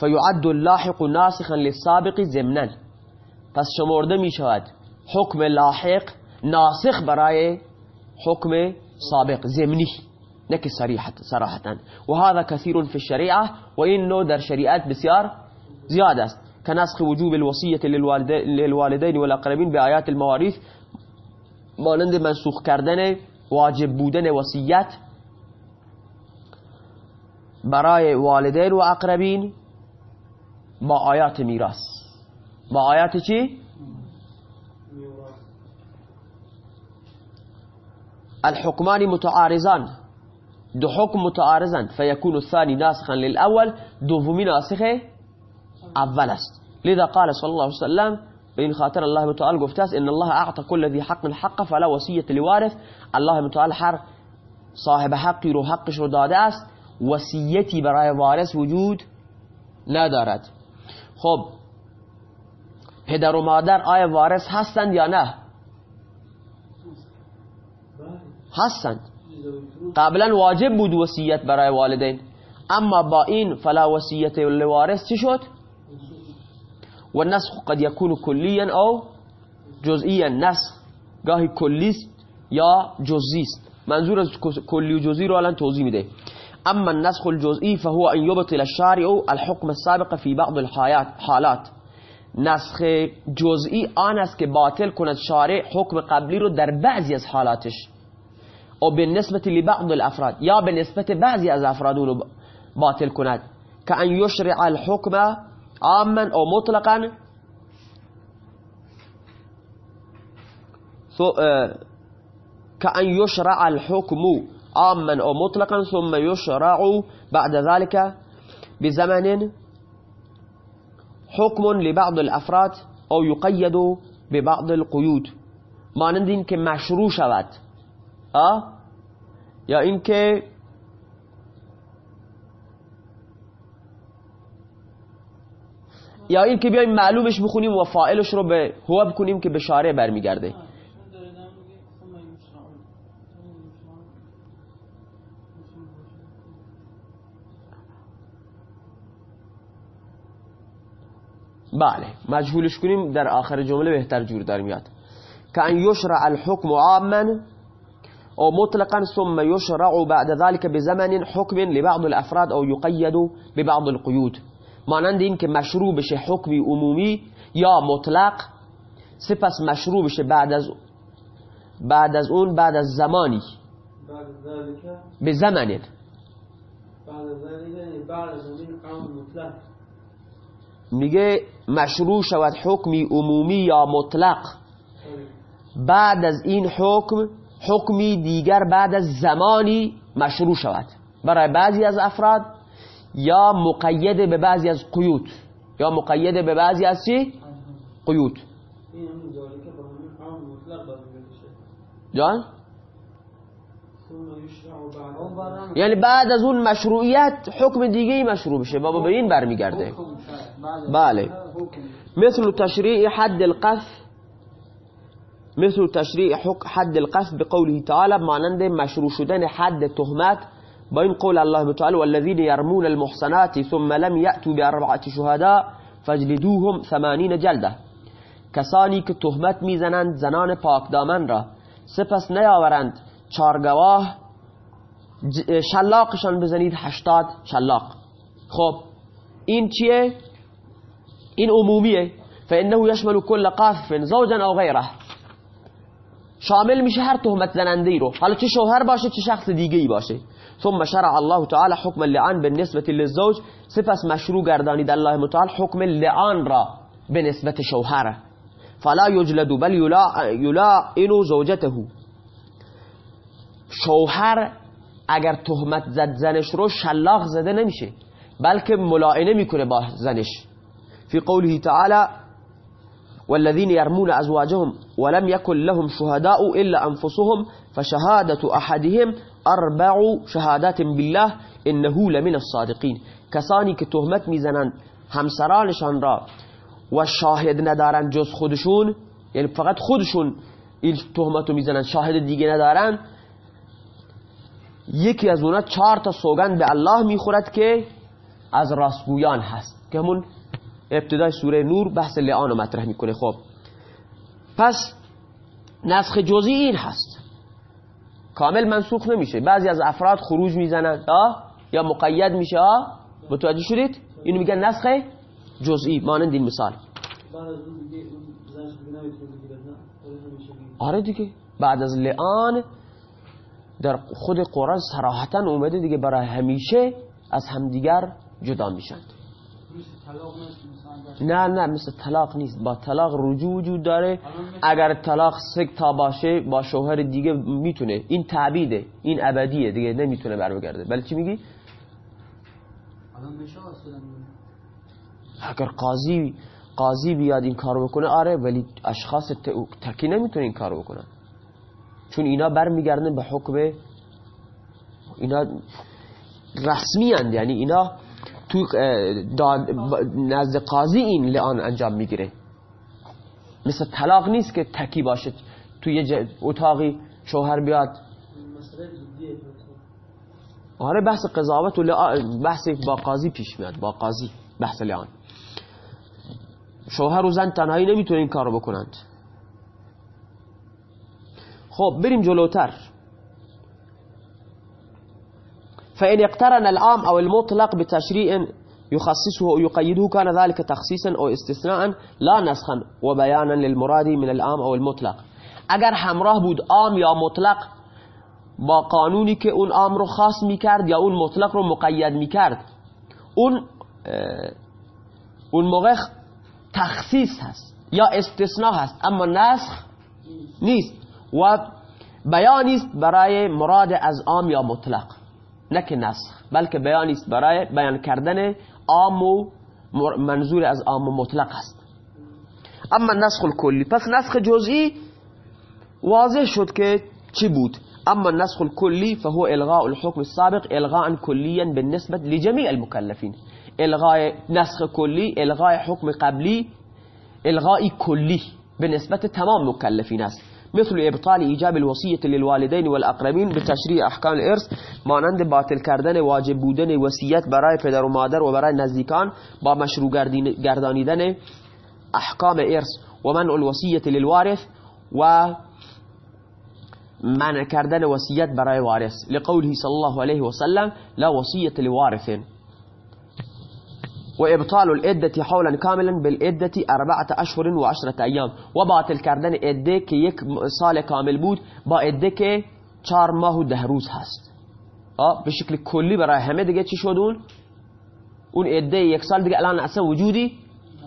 فیعد اللاحق ناسخا للسابق ضمنا. پس شمرده می شود حکم لاحق ناسخ برای حکم سابق ضمنی. نه که صراحتا و هذا كثير في الشريعة و این نوع در شریعت بسیار زیاد است كنسخ وجوب الوصية للوالدين والأقربين بآيات المواريث مانند منسوخ کردن واجب بودن وصیت برای والدین و اقربین با آیات میراث. با آیات؟ الحكمان متعارضان. دو حكم متعارضان فيكون الثاني ناسخا للأول. دومی ناسخ اول است. لذا قال صلى الله عليه وسلم بين خاطر الله متعال گفته است ان الله اعطى كل ذي حق حق فلا وصية لوارث. الله متعال هر صاحب حقی رو حقش رو داده است. وصیتی برای وارث وجود ندارد. خب پدر و مادر آیا وارث هستند یا نه؟ هستند. قبلا واجب بود وصیت برای والدین. اما با این فلا وصیت لوارث چی شد؟ و نسخ قد يكون كليا او جزئيا نسخ گاهی کلی یا جزئی است. منظور از کلی و جزئی رو الان توضیح میده. اما النسخ الجزئی فهو ان يبطل الشارع الحكم السابق في بعض الحالات نسخ جزئی آن است که باطل کند شارع حکم قبلی رو در بعضی از حالاتش وبالنسبة لبعض الأفراد. يا بالنسبة بعض الافراد باطل کند كأن يشرع الحكم عاما أو مطلقا. آه، كأن يشرع الحكم عاما أو مطلقا ثم يشرع بعد ذلك بزمن حكم لبعض الأفراد أو يقيد ببعض القيود. مانند این که مشروع شود یا اینکه یا این که بیایم معلومش بخونیم و فائلش رو به هو بکنیم که به شارع برمیگرده. بله مجهولش کنیم در آخر جمله بهتر جور در میاد. که ان یشرع الحکم عاما أو مطلقا ثم يشرع بعد ذلك بزمن حكم لبعض الأفراد أو يقيد ببعض القيود. مانند این که مشروع بشه حکمی عمومی یا مطلق سپس مشروع بشه بعد از بعد از اون بعد از زمانی. به زمن میگه مشروع شود حکمی عمومی یا مطلق. بعد از این حکم حکمی دیگر بعد از زمانی مشروع شود. برای بعضی از افراد یا مقید به بعضی از قیود. یا مقید به بعضی از چی؟ قیود. جان؟ یعنی بعد از اون مشروعیت حکم دیگه ای مشروع بشه بابا به این برمیگرده. بله. مثل تشریع حد القذف. مثل تشریع حد القذف بقوله تعالى مانند مشروع شدن حد تهمت با این قول الله تعالی والذین يرمون المحصنات ثم لم يأتوا بأربعة شهداء فاجلدوهم ثمانین جلدة. کسانی که تهمت میزنند زنان پاکدامن را. سپس نیاورند چارگواه شلاقشان بزنید هشتاد شلاق. خب این چیه؟ این عمومیه. فإنه يشمل كل قاذف زوجا أو غیره. شامل میشه هر تهمت زننده ای رو. حالا چه شوهر باشه چه شخص دیگه ای باشه. ثم شرع الله تعالى حكم اللعان بالنسبة للزوج. سپس مشروع گردانید الله متعال حکم لعان را به نسبت شوهر. فلا يجلد بل يلائن زوجته. شوهر اگر تهمت زد زنش رو شلاق زده نمیشه بلکه ملاعنه می‌کنه با زنش. في قوله تعالى والذين يرمون أزواجهم ولم يكن لهم شهداء إلا أنفسهم فشهادة أحدهم أربع شهادات بالله إنه لمن الصادقین کسانی که تهمت میزنند همسرانشان را و شاهد ندارن جز خودشون یعنی فقط خودشون این تهمتو میزنن شاهد دیگه ندارن. یکی از اونا چهار تا سوگند به الله میخورد که از راستگویان هست. که همون ابتدای سوره نور بحث لعان رو مطرح می‌کنه. خب پس نسخ جزئی این هست. کامل منسوخ نمیشه. بعضی از افراد خروج می‌زنند یا مقید میشه آه متوجه شدید؟ اینو میگن نسخ جزئی مانند این مثال. آره دیگه. بعد از لعان در خود قرآن صراحتا اومده دیگه برای همیشه از همدیگر جدا میشند. نه نه مثل طلاق نیست. با طلاق رجوع وجود داره. اگر طلاق سک تا باشه با شوهر دیگه می‌تونه. این تعبیده این ابدیه دیگه نمی‌تونه بر بگرده بله چی میگی؟ اگر قاضی قاضی بیاد این کارو بکنه آره ولی اشخاص تکی نمی‌تونه این کارو بکنن چون اینا برمیگردن به حکم اینا رسمی هند یعنی اینا تو نزد قاضی این لعان انجام می‌گیره. مثل طلاق نیست که تکی باشه. توی یه اتاقی شوهر بیاد. آره بحث قضاوت و بحث با قاضی پیش میاد با قاضی بحث لعان شوهر و زن تنهایی نمی‌تونه این کارو بکنند. خب بریم جلوتر. فإن اقترن العام أو المطلق بتشريع يخصصه أو يقيده كان ذلك تخصيصا أو استثناء لا نسخا وبيانا للمراد من العام أو المطلق. اگر همراه بود عام یا مطلق با قانونی که اون عام رو خاص میکرد یا اون مطلق رو مقید میکرد اون اون موقع تخصیص هست یا استثناء هست اما نسخ نیست و بیانی است برای مراد از عام یا مطلق. نه که نسخ بلکه بیانی است برای بیان کردن عام و منظور از عام و مطلق است. اما نسخ الکلی پس نسخ جزئی واضح شد که چی بود؟ اما النسخ الكلي فهو الغاء الحكم السابق الغاء كليا بالنسبة لجميع المكلفين الغاء نسخ كلي الغاء حكم قبلي الغاء كلي بالنسبة تمام مكلفين است. مثل إبطال ایجاب الوصیت للوالدین والاقربین به تشریع احکام الإرث مانند باطل کردن واجب بودن وصیت برای پدر و مادر و برای نزدیکان با مشروع گردانیدن أحکام إرث و منع الوصیت للوارث و منع کردن وصیت برای وارث. لقوله صلی الله علیه و سلم لا وصیت لوارث. وإبطال العدة حولا كاملا بالعدة أربعة أشهر وعشرة أيام. وباطل کردن عده که یک سال کامل بود با عده که چهار ماه و ده روز هست. به شکل کلی همه دیگه چی شد اون؟ عدة یک سال الان أصلا وجودی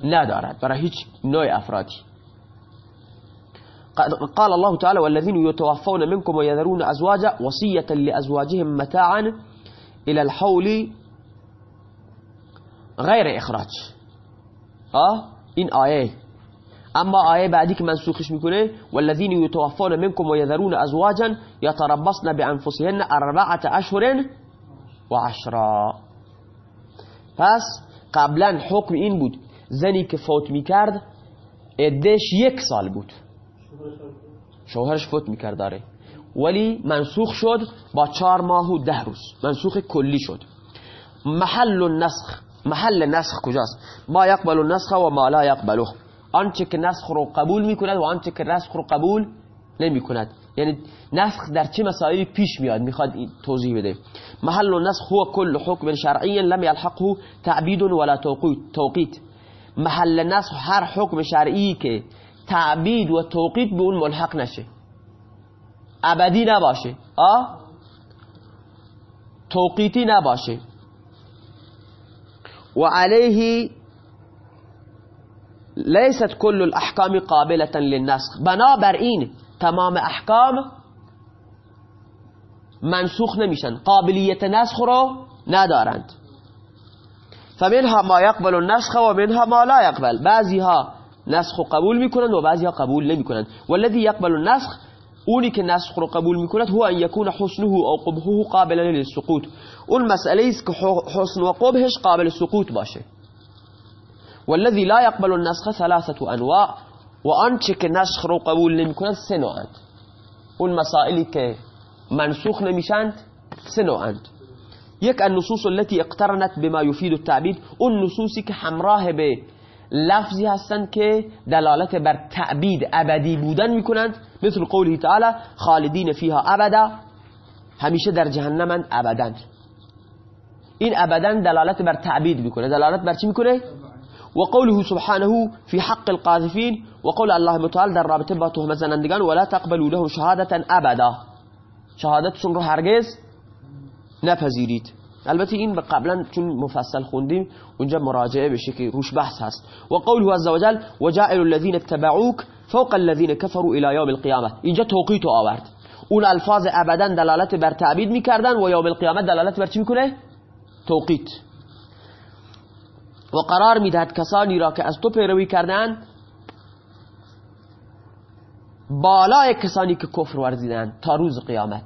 ندارد برای هیچ نوع افرادی. قال الله تعالى والذين يتوفون منكم ويذرون أزواجا وصية لأزواجهم متاعا إلى الحول غیر اخراج. آه؟ این آیه. اما آیه بعدی که منسوخش می‌کنه والذین یتوفون منکم و یذرون ازواجا یتربصن بانفسهن اربعه اشهر و عشرا. پس قبلا حکم این بود زنی که فوت می‌کرد ادش یک سال بود. شوهرش فوت می‌کرد داره ولی منسوخ شد با چهار ماه و ده روز. منسوخ کلی شد. محل النسخ. محل نسخ کجاست؟ ما یقبل النسخ و ما لا یقبله. آنچه که نسخ رو قبول می‌کند و آنچه که نسخ رو قبول نمی‌کند. یعنی نسخ در چه مسائلی پیش میاد؟ می‌خواد توضیح بده. محل النسخ هو كل حکم شرعی لم يلحقه تعبید ولا توقیت. محل نسخ هر حکم شرعی که تعبید و توقیت به اون ملحق نشه. ابدی نباشه. آه توقیتی نباشه. وعليه ليست كل الأحكام قابلة للنسخ. بنابراین تمام احکام منسوخ نمیشن قابلیت نسخ رو ندارند. فمنها ما يقبل النسخ ومنها ما لا يقبل. بعضی ها نسخ قبول میکنند و بعضی ها قبول نمیکنند. والذي يقبل النسخ اونی که نسخ رو قبول میکند هو ان یکون حسنه أو قبحه قابل للسقوط. اون مسئله است که حسن و قبحش قابل سقوط باشه والذي لا يقبل النسخ ثلاثة أنواع و آنچه که نسخ رو قبول نمیکند سه نوعند اون مسائلی که منسوخ نمیشند سه نوعند یک النصوص التي اقترنت بما يفيد التعبید اون نصوصی که همراه به. لفظی هستند که دلالت بر تعبید ابدی بودن میکنند. مثل قوله تعالی خالدین فیها ابدا. همیشه در جهنمند ابدا این ابدا دلالت بر تعبید میکنه دلالت بر چی میکنه و قوله سبحانه في حق القاذفين و قول الله متعال در رابطه با تهمت زنندگان ولا تقبلوا لهم شهادتا أبدا. شهادتشون رو هرگز نپذیرید. البته این قبلا چون مفصل خوندیم اونجا مراجعه بشه که روش بحث هست. و قوله عز وجل وجائل الذين اتبعوك فوق الذين كفروا إلى يوم القيامة. اینجا توقیت آورد. اون الفاظ ابدا دلالت بر تعبید میکردن و یوم القیامت دلالت بر چی میکنه؟ توقیت و قرار میدهد کسانی را که از تو پیروی کردن بالای کسانی که کفر ورزیدن تا روز قیامت.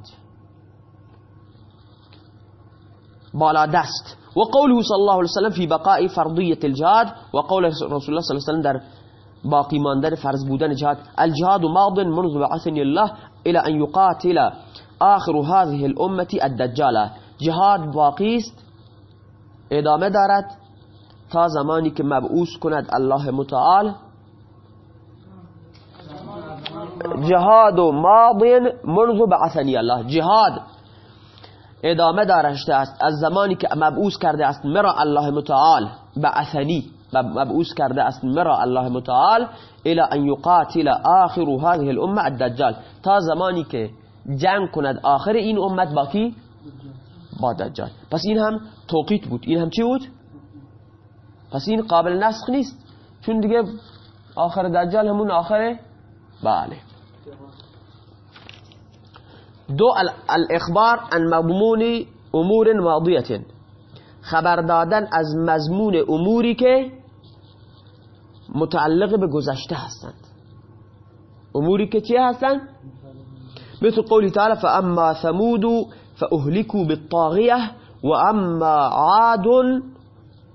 بالا دست. و قوله صلی الله علیه وسلم فی بقاء فرضیت الجهاد و قول رسول الله صلی الله علیه وسلم در باقی ماندن فرض بودن جهاد الجهاد ماض منذ بعثني الله إلى ان يقاتل آخر هذه الأمة الدجال. جهاد باقی ادامه دارد تا زمانی که مبعوث کند الله متعال. جهاد ماض منذ بعثني الله. جهاد ادامه دارشته است. از زمانی که مبعوث کرده است مرا الله متعال. بعثنی مبعوث کرده است مرا الله متعال. الى ان يقاتل آخر هذه الامه الدجال. تا زمانی که جنگ کند آخر این امت با کی؟ با دجال. پس این هم توقیت بود. این هم چی بود؟ پس این قابل نسخ نیست. چون دیگه آخر دجال همون آخره بله. دو الاخبار عن مضمون امور ماضیه خبر دادن از مضمون اموری که متعلق به گذشته هستند. اموری که چی هستند؟ مثل قولی تعالی فاما ثمود فأهلكوا بالطاغیه وأما عاد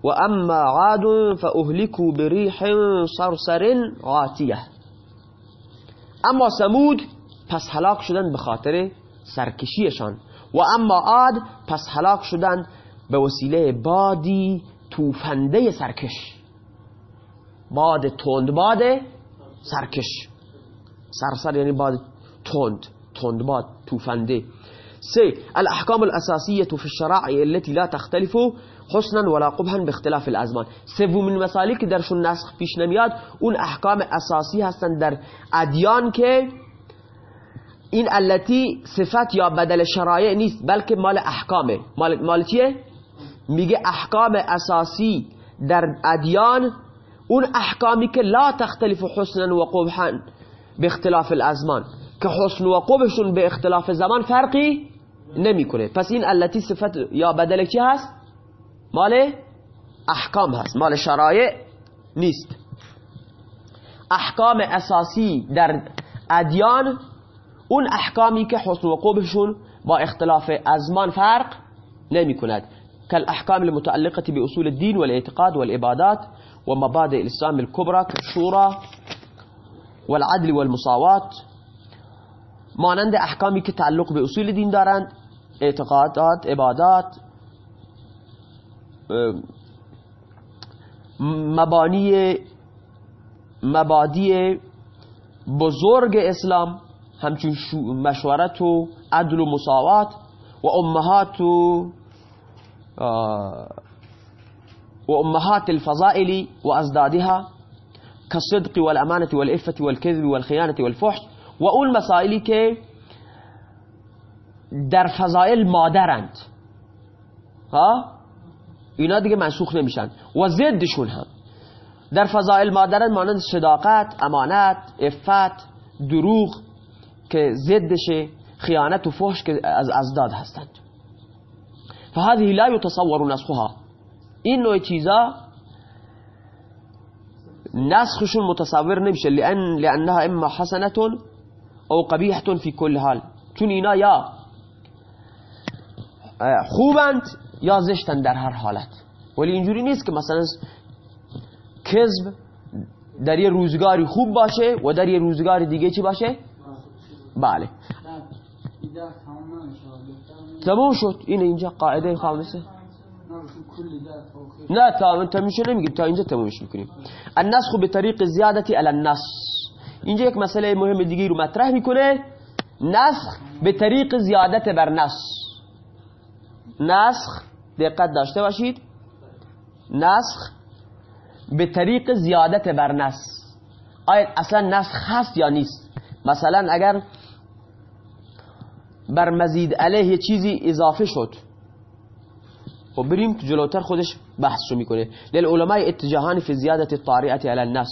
وأما عاد فأهلكوا بريح صرصر عاتیه أما ثمود پس هلاک شدن به خاطر سرکشیشان. و اما عاد پس هلاک شدن به وسیله بادی توفنده سرکش. باد تند باد سرکش. سرسر یعنی باد تند تند باد توفنده. سه الاحکام الاساسیه في الشرائع التي لا تختلف حسنا ولا قبحا باختلاف الأزمان. سومین مسائلی که درشون نسخ پیش نمیاد. اون احکام اساسی هستن در ادیان که این التي صفت یا بدل شرایع نیست بلکه مال احکامه. مال, مال چیه؟ میگه احکام اساسی در ادیان اون احکامی که لا تختلف حسنا و قبحا به اختلاف الأزمان. که حسن و قبحشون به اختلاف زمان فرقی نمی‌کنه. پس این التي صفت یا بدل چی هست؟ مال احکام هست. مال شرایع نیست. احکام اساسی در ادیان اون احکامی که حسن و قبحشون با اختلاف ازمان فرق نمی کند كالأحكام المتعلقة بأصول الدين والاعتقاد والعبادات ومبادئ الإسلام الكبرى كالشورى والعدل والمساواة مانند احکامی که تعلق به اصول دین دارند اعتقادات عبادات مبانی مبادی بزرگ اسلام همچون مشورت و عدل و مساوات و امهات و و امهات الفضائل و ازدادها كالصدق والامانة والعفة والكذب والخيانة والفحش. و اون مسائلی که در فضائل مادرند. ها؟ اینا دیگه منسوخ نمیشن. و ضدشون هم. در فضائل مادرند مانند صداقت امانت عفت دروغ که ضدشه خیانت و فحش که از ازداد هستند. فهذه لا يتصور نسخها. این نوع چیزا نسخشون متصور نمیشه. لأن لأنها اما حسنة أو قبیحة في كل حال. چون اینا یا خوبند یا زشتند در هر حالت. ولی اینجوری نیست که مثلا کذب در یه روزگاری خوب باشه و در یه روزگار دیگه چی باشه؟ بله. تموم شد. این اینجا قاعدة خامسه نه تا تا میشه نمیگیم. تا اینجا تمومش میکنیم. النسخ به طریق زیادتی علی النص. اینجا یک مسئله مهم دیگه رو مطرح می‌کنه. نسخ به طریق زیادت بر نص نسخ دقت داشته باشید. نسخ به طریق زیادت بر نص آیا اصلا نسخ هست یا نیست؟ مثلا اگر بر مزید علیه یه چیزی اضافه شد. خب بریم تو جلوتر خودش بحث رو می‌کنه. لیل علماء اتجاهان فی زیادت طاریعت علی النص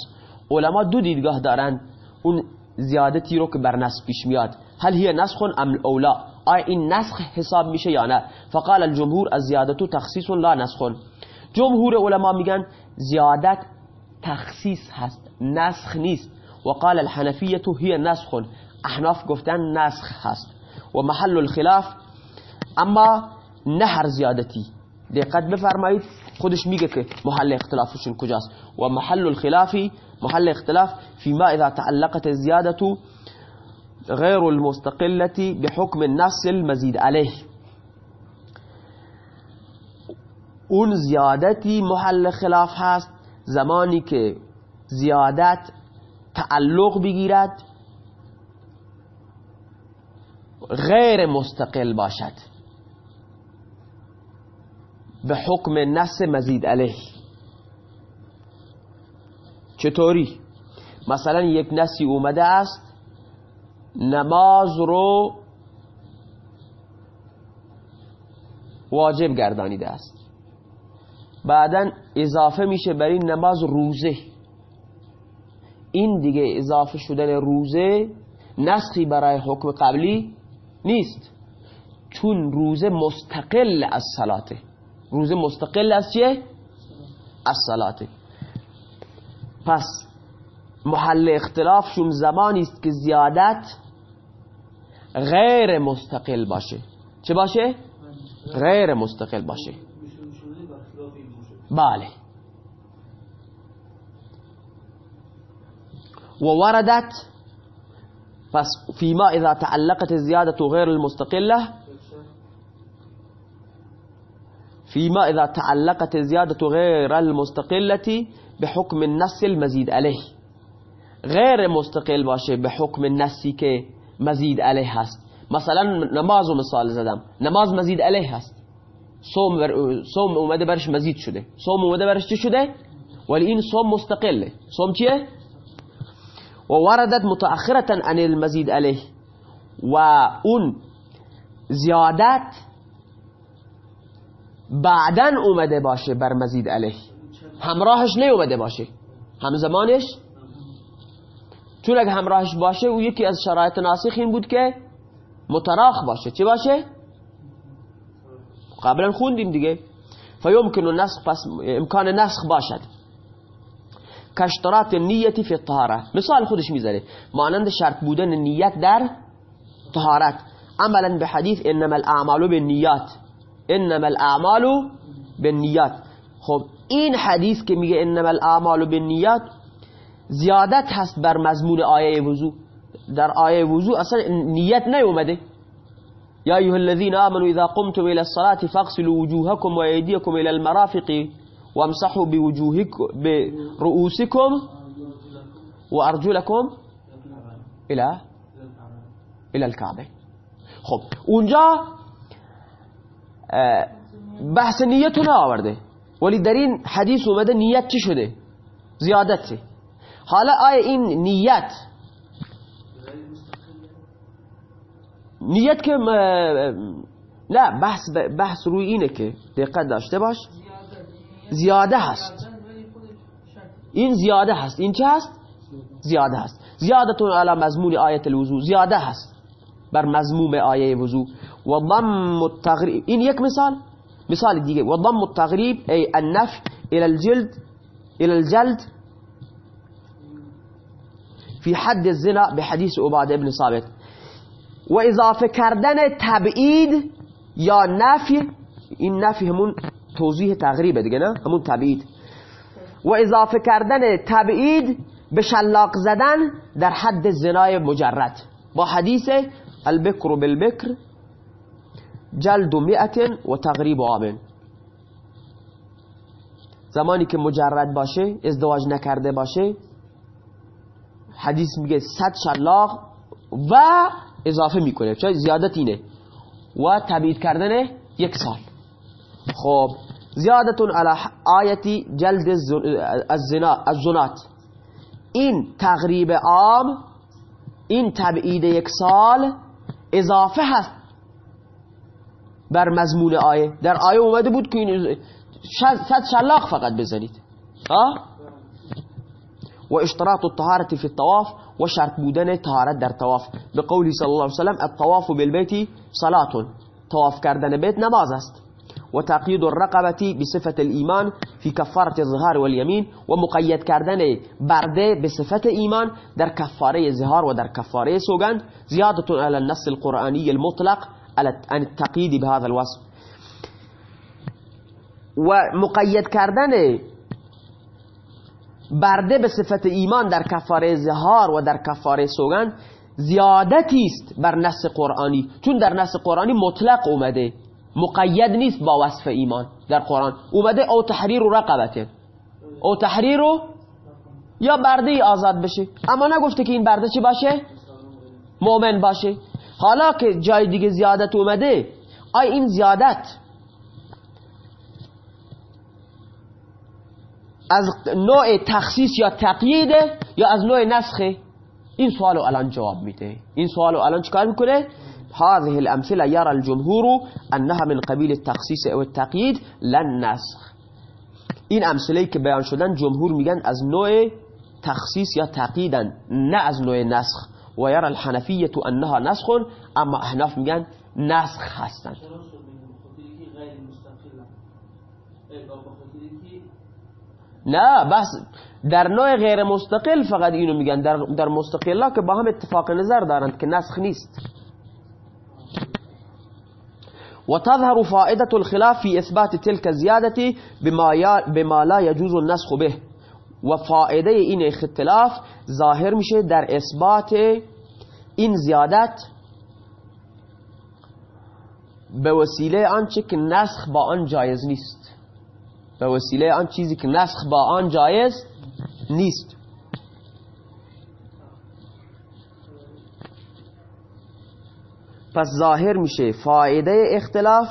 علما دو دیدگاه دارن. اون زیادتی رو که بر نص پیش میاد. هل هی نسخ ام اولا آیا این نسخ حساب میشه یا نه؟ فقال الجمهور از زیادتو تخصیص لا نسخ جمهور علما میگن زیادت تخصیص هست نسخ نیست. و قال الحنفیه هی نسخ احناف گفتن نسخ هست. و محل الخلاف اما نه هر زیادتی. دقت بفرمایید خودش میگه که محل اختلافشون کجاست. و محل الخلافی محل اختلاف فيما إذا تعلقت الزيادة غير المستقلة بحكم النص المزيد عليه. اون زیادتی محل خلاف هست زمانی که زیادت تعلق بگیرد غیر مستقل باشد. به حکم نص مزید علیه. چطوری؟ مثلا یک نسی اومده است نماز رو واجب گردانیده است. بعدا اضافه میشه بر این نماز روزه. این دیگه اضافه شدن روزه نسخی برای حکم قبلی نیست. چون روزه مستقل از صلاته. روزه مستقل از چیه؟ از صلاته پس محل اختلافشون زمانی است که زیادت غیر مستقل باشه چه باشه؟ غیر مستقل باشه بله ووردت پس فيما إذا تعلقت الزيادة غير المستقلة فيما إذا تعلقت الزيادة غير المستقلة بحكم النص المزيد عليه. غیر مستقل باشه حکم نسی که مزید علیه هست. مثلا نماز رو مثال زدم. نماز مزید علیه هست. صوم, بر... صوم اومده برش مزید شده. صوم اومده برش چی شده؟ ولی این صوم مستقله. صوم چیه؟ و وردت متأخرتا عن المزید علیه و اون زیادت بعدا اومده باشه بر مزید علیه. همراهش نیومده باشه. همزمانش؟ چون اگه همراهش باشه او یکی از شرایط ناسخ این بود که متراخ باشه. چه باشه؟ قبلا خوندیم دیگه. فیمکن نسخ پس امکان نسخ باشد. کشترات نیتی فی الطهاره مثال خودش می‌ذاره. مانند شرط بودن نیت در طهارت. عملا به حدیث انما الاعمال بالنیات. إنما الأعمال بالنیات خب این حدیث که میگه إنما الأعمال بالنیات زیادت هست بر مضمون آیه وضو در آیه وضو أصلا نیت نیومده. یا ایها الذين آمنوا اذا قمتم إلى الصلاة فاغسلوا وجوهكم وايديكم إلى المرافق وامسحوا بوجوهكم برؤوسكم وارجلكم إلى إلى الكعبة. خب اونجا بحث نیت رو آورده ولی در این حدیث اومده نیت چی شده؟ زیادت حالا آیا این نیت نیت که نه بحث بحث روی اینه که دقت داشته باش. زیاده هست. این زیاده هست. این چه هست؟ زیاده هست. زیادتون علی مضمون آیت الوضو زیاده هست. بر مضموم آیه وضو و ضم التغریب این یک مثال؟ مثال دیگه و ضم التغریب ای النفی إلى الجلد إلى الجلد. في حد الزنا بحديث عبادة ابن ثابت. و اضافه کردن تبعید یا این نفی همون تغریبه دیگه نه؟ همون تبعید. و اضافه کردن تبعید به شلاق زدن در حد زنای مجرد. با حدیث البکر بالبکر جلد و مئت و تغریب آمن زمانی که مجرد باشه ازدواج نکرده باشه حدیث میگه صد شلاق و اضافه می‌کنه. چون زیادت اینه. و تبیید کردن یک سال. خب زیادتون علی آیتی جلد الزنات این تغریب عام این تبعید یک سال اضافه هست. بر مضمون آیه. در آیه اومده بود که این صد شلاق فقط بزنید. ها؟ و اشتراط الطهارة في الطواف و شرط بودن طهارت در طواف. به قولی صلی الله علیه وسلم الطواف بالبيت صلاة طواف کردن بیت نماز است. و تقیید الرقبة بصفت الایمان فی کفارة الظهار والیمین و مقید کردن برده به صفت ایمان در کفاره ظهار و در کفاره سوگند. زیادت علی النص القرآنی المطلق. عن التقیید بهذا الوصف. و مقید کردن برده به صفت ایمان در کفاره زهار و در کفاره سوگند زیادتی است بر نص قرآنی چون در نص قرآنی مطلق اومده. مقید نیست با وصف ایمان در قرآن. اومده او تحریر و رقبته. او تحریر و یا برده آزاد بشه. اما نگفته که این برده چی باشه؟ مؤمن باشه. حالا که جای دیگه زیادت اومده آی این زیادت از نوع تخصیص یا تقیید یا از نوع نسخه این سوالو الان جواب میده این سوالو الان چکار می‌کنه هذه الامثله يرى الجمهور انها من قبیل التخصیص او التقیید لن نسخ این امثله که بیان شدن جمهور میگن از نوع تخصیص یا تقییدن نه از نوع نسخ و یرى الحنفیه أنها نسخ أما أحناف میگن نسخ هستند نه بس در نوع غیر مستقل فقط اینو میگن. در, در مستقلا که با هم اتفاق نظر دارند که نسخ نیست. وتظهر فائدة الخلاف في إثبات تلك الزيادة بما, بما لا يجوز النسخ به. و فائده این اختلاف ظاهر میشه در اثبات این زیادت به وسیله آنچه که نسخ با آن جایز نیست. به وسیله آن چیزی که نسخ با آن جایز نیست. پس ظاهر میشه فایده اختلاف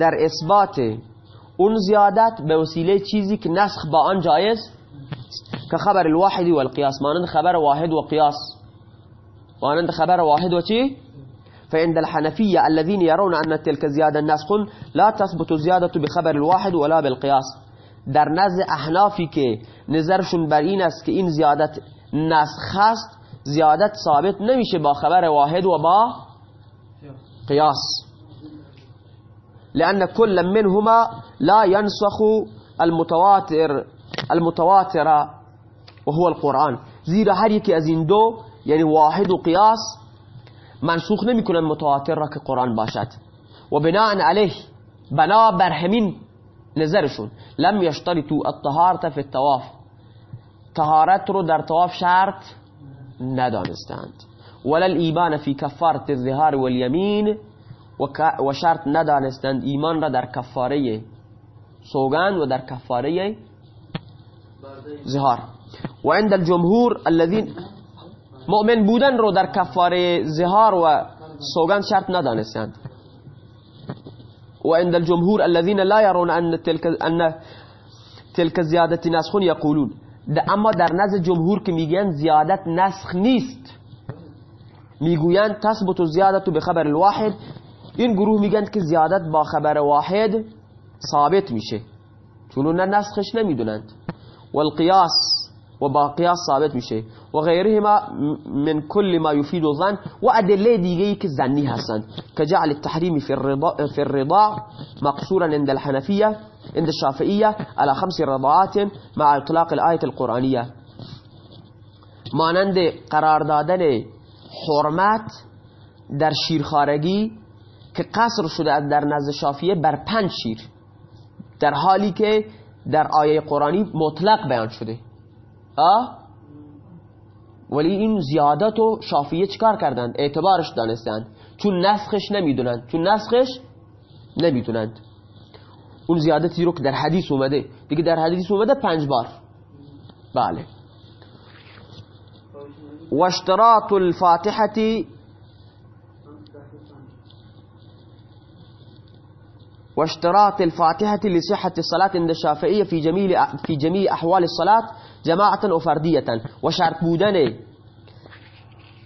در اثبات اون زیادت به وسیله چیزی که نسخ با آن جایز که خبر الواحد و القیاس مانند خبر واحد و قیاس مانند خبر واحد و چی؟ فعند الحنفية الذين يرون أن تلك زيادة نسخ لا تثبت زيادة بخبر الواحد ولا بالقياس. در نزد احنافی که نظرشون بر این است که این زیادت نسخ است زیادت ثابت نمیشه با خبر واحد و با قياس لأن كل منهما لا ينسخ المتواتر. المتواتر وهو القرآن. زیرا هر یکی از این دو یعنی واحد و قیاس منسوخ نمیکنن متواتر را که قرآن باشد. و بناء علیه بنا بر همین نظرشون. لم یشترطوا الطهارت فی التواف طهارت رو در طواف شرط ندانستند. ولا الایمان فی کفارت الظهار والیمین و شرط ندانستند ایمان را در کفاره سوگند و در کفاره زهار. و عند الجمهور الذين مؤمن بودن رو در کفاره زهار و سوگند شرط ندانستند. و عند الجمهور الذين لا يرون ان تلك ان تلك زیادت نسخ يقولون اما در نزد جمهور که میگن زیادت نسخ نیست. می‌گویند تثبت زیادت به خبر الواحد. این گروه میگن که زیادت با خبر واحد ثابت میشه. چون نه نسخش نمی‌دونند. والقیاس و با قیاس ثابت میشه و غیرهما من كل ما يفيد الظن. و ادله دیگه که هستند كجعل التحریم في الرضاع في الرضاع مقصورا عند الحنفية عند الشافعية على خمس رضاعات مع إطلاق الآية القرآنية. مانند قرار دادن حرمت در شیرخارگی که قصر شده در نزد شافیه بر پنج شیر. در حالی که در آیه قرآنی مطلق بیان شده. آه؟ ولی این زیادت و شافیه چکار کردند؟ اعتبارش دانستند. چون نسخش نمی‌دونند. چون نسخش نمی‌تونند اون زیادتی رو که در حدیث اومده. دیگه در حدیث اومده پنج بار. بله. و اشتراط واشتراط الفاتحة لصحة الصلاة عند الشافعية في جميع في جميع أحوال الصلاة جماعة و فردية. و شرط بودن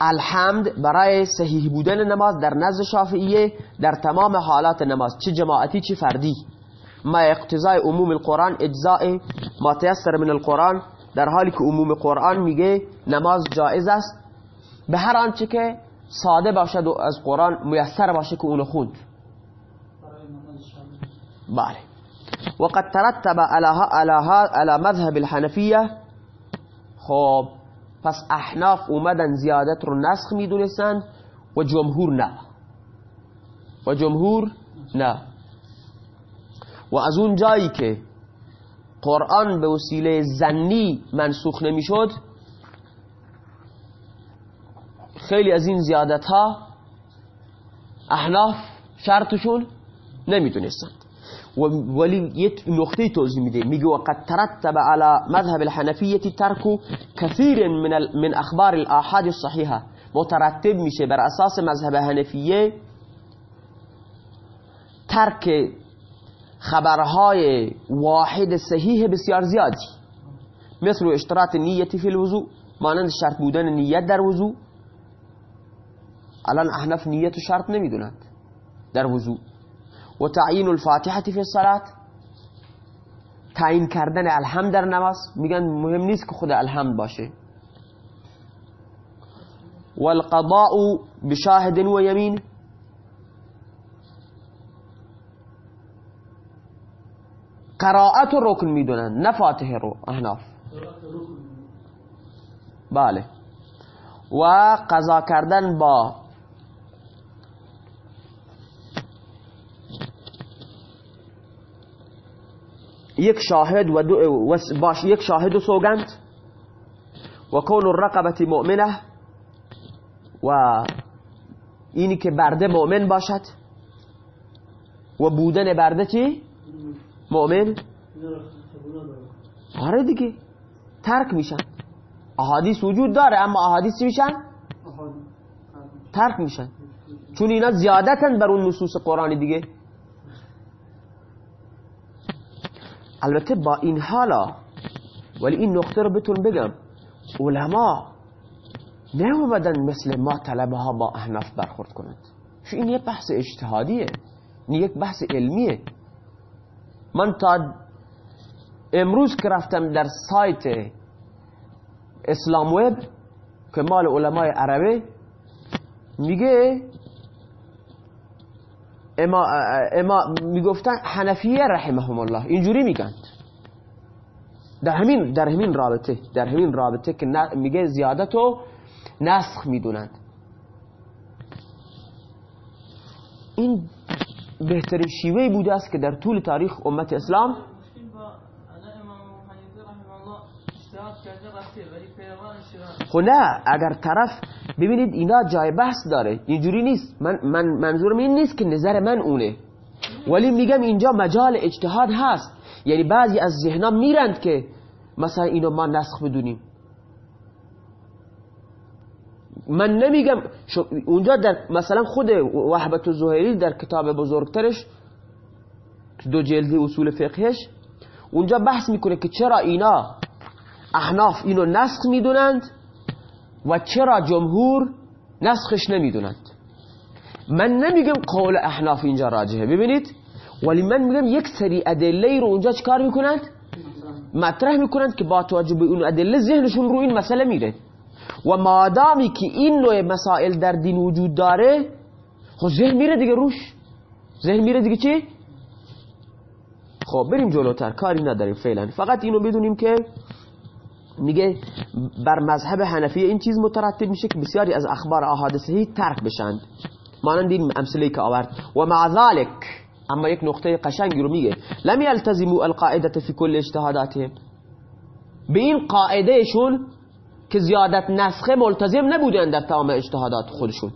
الحمد برای صحیح بودن نماز در نزد شافعیه در تمام حالات نماز. چه جماعتی چه فردی. ما اقتضای عموم القرآن اجزاء ما تیسر من القرآن. در حالی که عموم قرآن میگه نماز جائز است. به هر آنچه که ساده باشد و از قرآن میسر باشه که اونو خوند. بله. وقد ترتب على على مذهب الحنفیه خب پس احناف اومدن زیادت رو نسخ می‌دونستن و جمهور نه. و جمهور نه. و از اون جایی که قرآن به وسیله زنی منسوخ نمی‌شد خیلی از این زیادت ها احناف شرطشون نمی‌دونستند ولی یک نقطه توضیح میده. میگه وقد ترتب على مذهب الحنفیة ترک كثير من من أخبار الآحاد الصحيحه مترتب میشه. بر أساس مذهب حنفیه ترک خبرهای واحد صحیح بسیار زیادی. مثل اشتراط نیتی فی الوضوء مانند شرط بودن نیت در وضوء. الان احناف نیت و شرط نمیدونند در وضوء. و تعیین الفاتحة فی الصلاة. تعیین کردن الحمد در نماز. میگن مهم نیست که خود الحمد باشه. والقضاء بشاهد و یمین. قرائت رو رکن میدونن نه فاتحه رو احناف. بله. و قضا کردن با یک شاهد و دو باش یک شاهد و سوگند و کون الرقبت مؤمنه و اینی که برده مؤمن باشد و بودن برده چی؟ مؤمن؟ آره دیگه. ترک میشن. احادیث وجود داره اما احادیث چی میشن؟ ترک میشن. چون اینا زیادتن بر اون نصوص قرآنی دیگه. البته با این حالا ولی این نقطه رو بهتون بگم علما نه اومدن مثل ما طلبه ها با احناف برخورد کنند. چون این یه بحث اجتهادیه این یک بحث علمیه. من تا امروز که رفتم در سایت اسلام وب که مال علمای عربه میگه اما, اما می‌گفتن حنفیه رحمهم الله. اینجوری میگن. در همین در همین رابطه در همین رابطه که میگه زیادتو نسخ می‌دونند این بهترین شیوه بوده است که در طول تاریخ امت اسلام مشکل با الان امام حنیفه رحمه الله اجتهاد کرده رفته ولی پیروانش را خب نه اگر طرف ببینید اینا جای بحث داره اینجوری نیست. من, من منظورم این نیست که نظر من اونه. ولی میگم اینجا مجال اجتهاد هست. یعنی بعضی از ذهنا میرند که مثلا اینو ما نسخ بدونیم. من نمیگم اونجا در مثلا خود وحبت الزهیری در کتاب بزرگترش دو جلد اصول فقهش اونجا بحث می‌کنه که چرا اینا احناف اینو نسخ می‌دونند و چرا جمهور نسخش نمی‌دونند. من نمیگم قول احناف اینجا راجحه ببینید؟ ولی من میگم یک سری ادله رو اونجا چکار می‌کنند؟ مطرح می‌کنند که با توجه به اون ادله ذهنشون رو این مسئله میره و مادامی که این نوع مسائل در دین وجود داره خب ذهن میره دیگه روش. ذهن میره دیگه چی؟ خب بریم جلوتر کاری نداریم فعلا. فقط اینو بدونیم که میگه بر مذهب حنفیه این چیز مترتب میشه که بسیاری از اخبار احادثهی ترک بشند مانند این امثله که آورد. و مع ذلك اما یک نقطه قشنگی رو میگه. لم یلتزموا القاعده فی کل اجتهاداتهم. به این قاعده شون که زیادت نسخه ملتزم نبودن در تمام اجتهادات خودشون.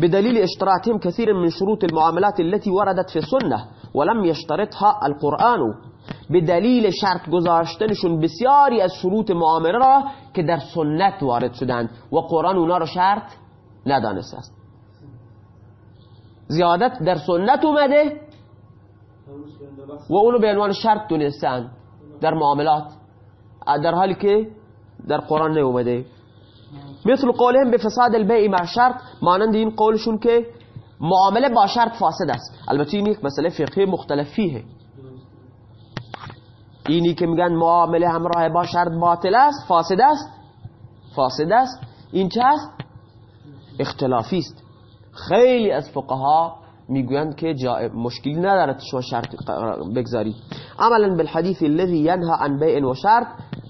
بدليل اشتراطهم كثير من شروط المعاملات التي وردت في السنة ولم يشترطها القرآن. بدلیل شرط گذاشتنشون بسیاری از شروط معامله را که در سنت وارد شدند و قرآن اونا رو شرط ندانسته است. زیادت در سنت اومده و اونو به عنوان شرط دونستن در معاملات در حالی که در قرآن نیومده. مثل قولهم به فساد البیع مع شرط مانند این قولشون که معامله با شرط فاسد است. البته این یک مسئله فقهی مختلف فیه اینی که میگن معامله همراه با شرط باطل است فاسد است؟ فاسد است. این چه است؟ اختلافی است. خیلی از فقها می‌گویند که مشکلی ندارد شما شرط بگذاری عملا بالحدیث الذي ينهى عن بيع و شرط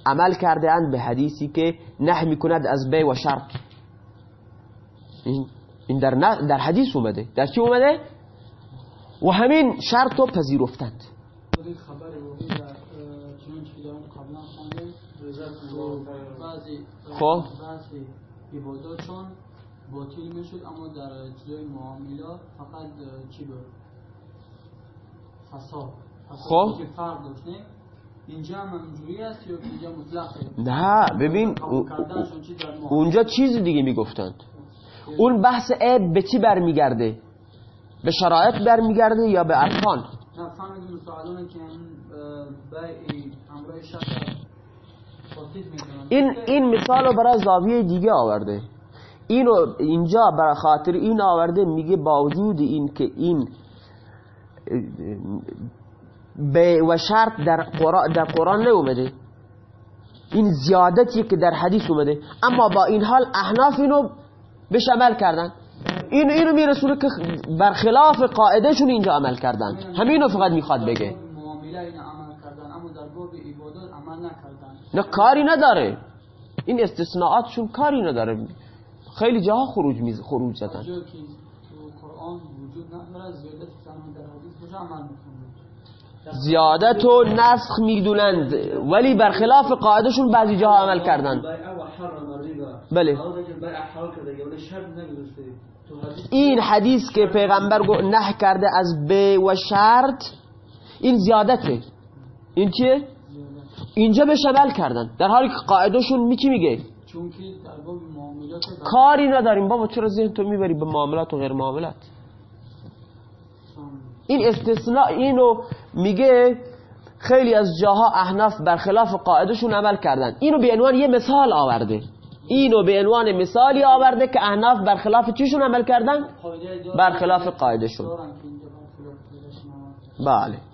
عمل کرده اند به حدیثی که نه می‌کند از بیع و شرط. این در, در حدیث اومده. در چی اومده؟ و همین شرط رو پذیرفتند. خب. عباداتشون باطل می‌شد اما در جای معاملات فقط چی بود؟ فساد. خب. که فرق داشت نه؟ اینجا هم همجوری است یا اینجا مطلقه؟ نه ببین اونجا چیز دیگه می‌گفتند. اون بحث عیب به چی برمیگرده؟ به شرایط برمیگرده یا به ارکان؟ نه فهمیدیم سوالونه که همراه شرط این این مثال رو برای زاویه دیگه آورده. اینو اینجا برای خاطر این آورده میگه با وجود این که این به و شرط در قرآن, در قرآن نیومده. این زیادتی که در حدیث اومده. اما با این حال احناف اینو بهش عمل کردن. اینو اینو میرسونه که برخلاف قاعدهشون اینجا عمل کردن. همینو فقط می‌خواد بگه. نه کاری نداره. این استثناءاتشون کاری نداره. خیلی جاها خروج میز خروج زدن. زیادت و نسخ می‌دونند. ولی برخلاف قاعدشون بعضی جاها عمل کردن. بله. این حدیث که پیغمبر نه کرده از به و شرط این زیادته. این چیه؟ اینجا به عمل کردن. در حالی که قاعدشون می چی میگه؟ چون که در باب معاملات کاری نداریم بابا چرا ذهن تو می‌بری به معاملات و غیر معاملات؟ این استثناء اینو میگه خیلی از جاها احناف برخلاف قاعدشون عمل کردن. اینو به عنوان یه مثال آورده. اینو به عنوان مثالی آورده که احناف برخلاف چیشون عمل کردن؟ برخلاف قاعدشون بله.